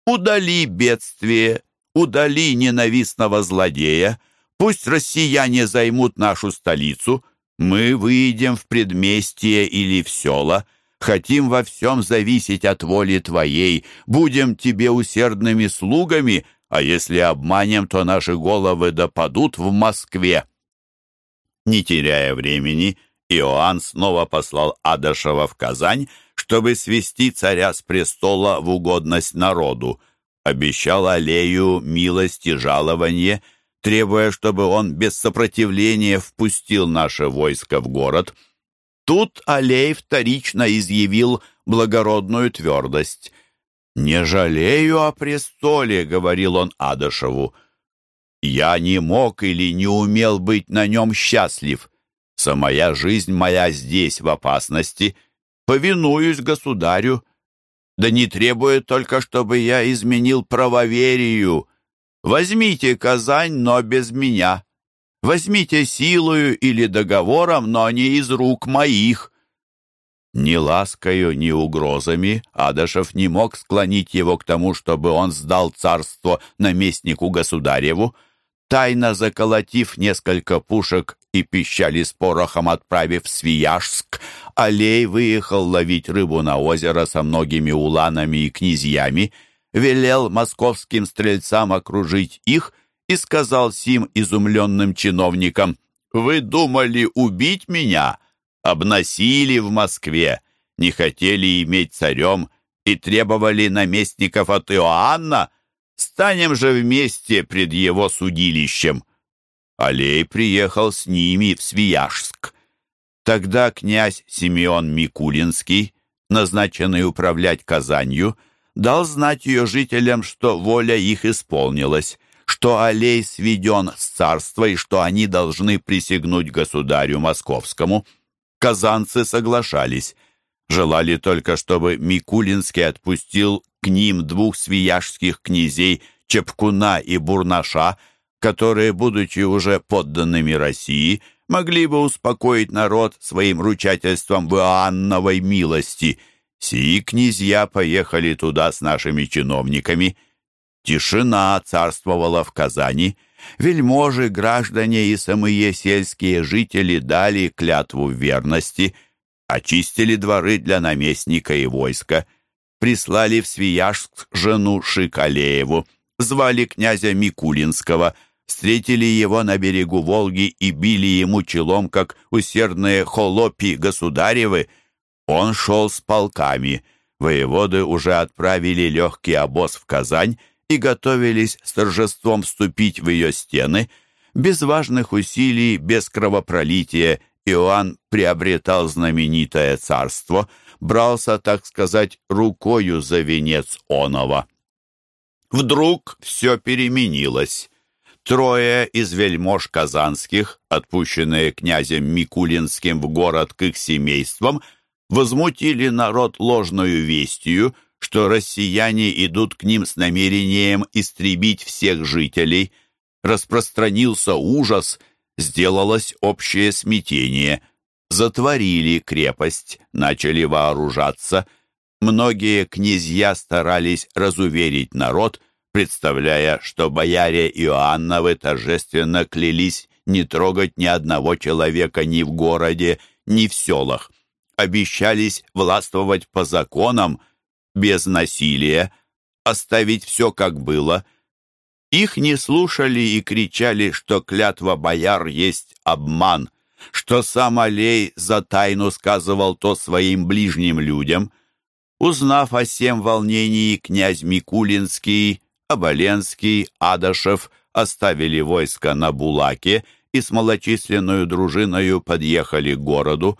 Удали бедствие, удали ненавистного злодея, пусть россияне займут нашу столицу, мы выйдем в предместье или в села, хотим во всем зависеть от воли Твоей, будем Тебе усердными слугами, а если обманем, то наши головы допадут в Москве». Не теряя времени, Иоанн снова послал Адашева в Казань, чтобы свести царя с престола в угодность народу. Обещал Алею милость и жалование, требуя, чтобы он без сопротивления впустил наше войско в город. Тут Алей вторично изъявил благородную твердость. «Не жалею о престоле», — говорил он Адашеву. «Я не мог или не умел быть на нем счастлив. Самая жизнь моя здесь в опасности. Повинуюсь государю. Да не требует только, чтобы я изменил правоверию. Возьмите Казань, но без меня. Возьмите силою или договором, но не из рук моих». Ни ласкою, ни угрозами Адашев не мог склонить его к тому, чтобы он сдал царство наместнику государеву. Тайно заколотив несколько пушек и пищали с порохом отправив в Свияжск, Алей выехал ловить рыбу на озеро со многими уланами и князьями, велел московским стрельцам окружить их и сказал сим изумленным чиновникам, «Вы думали убить меня? Обносили в Москве, не хотели иметь царем и требовали наместников от Иоанна? Станем же вместе пред его судилищем». Алей приехал с ними в Свияжск. Тогда князь Симеон Микулинский, назначенный управлять Казанью, дал знать ее жителям, что воля их исполнилась, что Алей сведен с царства и что они должны присягнуть государю московскому. Казанцы соглашались, желали только, чтобы Микулинский отпустил к ним двух свияжских князей Чепкуна и Бурнаша, которые, будучи уже подданными России, могли бы успокоить народ своим ручательством в Иоанновой милости. Сии князья поехали туда с нашими чиновниками. Тишина царствовала в Казани. Вельможи, граждане и самые сельские жители дали клятву верности, очистили дворы для наместника и войска, прислали в Свияжск жену Шикалееву, звали князя Микулинского — встретили его на берегу Волги и били ему челом, как усердные холопи государевы. Он шел с полками. Воеводы уже отправили легкий обоз в Казань и готовились с торжеством вступить в ее стены. Без важных усилий, без кровопролития Иоанн приобретал знаменитое царство, брался, так сказать, рукою за венец онова. Вдруг все переменилось. Трое из вельмож казанских, отпущенные князем Микулинским в город к их семействам, возмутили народ ложную вестью, что россияне идут к ним с намерением истребить всех жителей. Распространился ужас, сделалось общее смятение. Затворили крепость, начали вооружаться. Многие князья старались разуверить народ – представляя, что бояре Иоанновы торжественно клялись не трогать ни одного человека ни в городе, ни в селах. Обещались властвовать по законам, без насилия, оставить все как было. Их не слушали и кричали, что клятва бояр есть обман, что сам Алей за тайну сказывал то своим ближним людям. Узнав о всем волнении, князь Микулинский Оболенский, Адашев оставили войско на Булаке и с малочисленную дружиною подъехали к городу.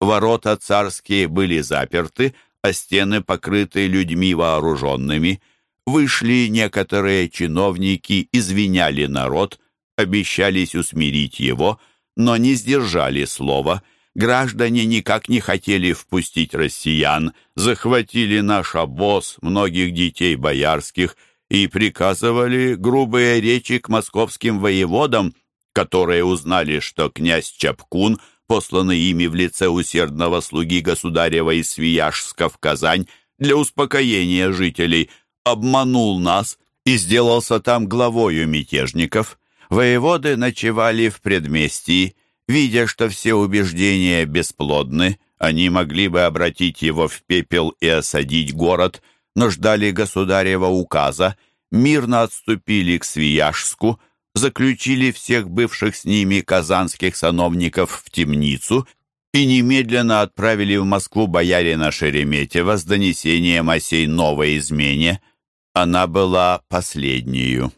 Ворота царские были заперты, а стены покрыты людьми вооруженными. Вышли некоторые чиновники, извиняли народ, обещались усмирить его, но не сдержали слова. Граждане никак не хотели впустить россиян, захватили наш обоз, многих детей боярских и приказывали грубые речи к московским воеводам, которые узнали, что князь Чапкун, посланный ими в лице усердного слуги государева из Свияжска в Казань для успокоения жителей, обманул нас и сделался там главою мятежников. Воеводы ночевали в предместии, видя, что все убеждения бесплодны, они могли бы обратить его в пепел и осадить город, но ждали государева указа, мирно отступили к Свияжску, заключили всех бывших с ними казанских сановников в темницу и немедленно отправили в Москву боярина Шереметьева с донесением о сей новой измене. Она была последнею.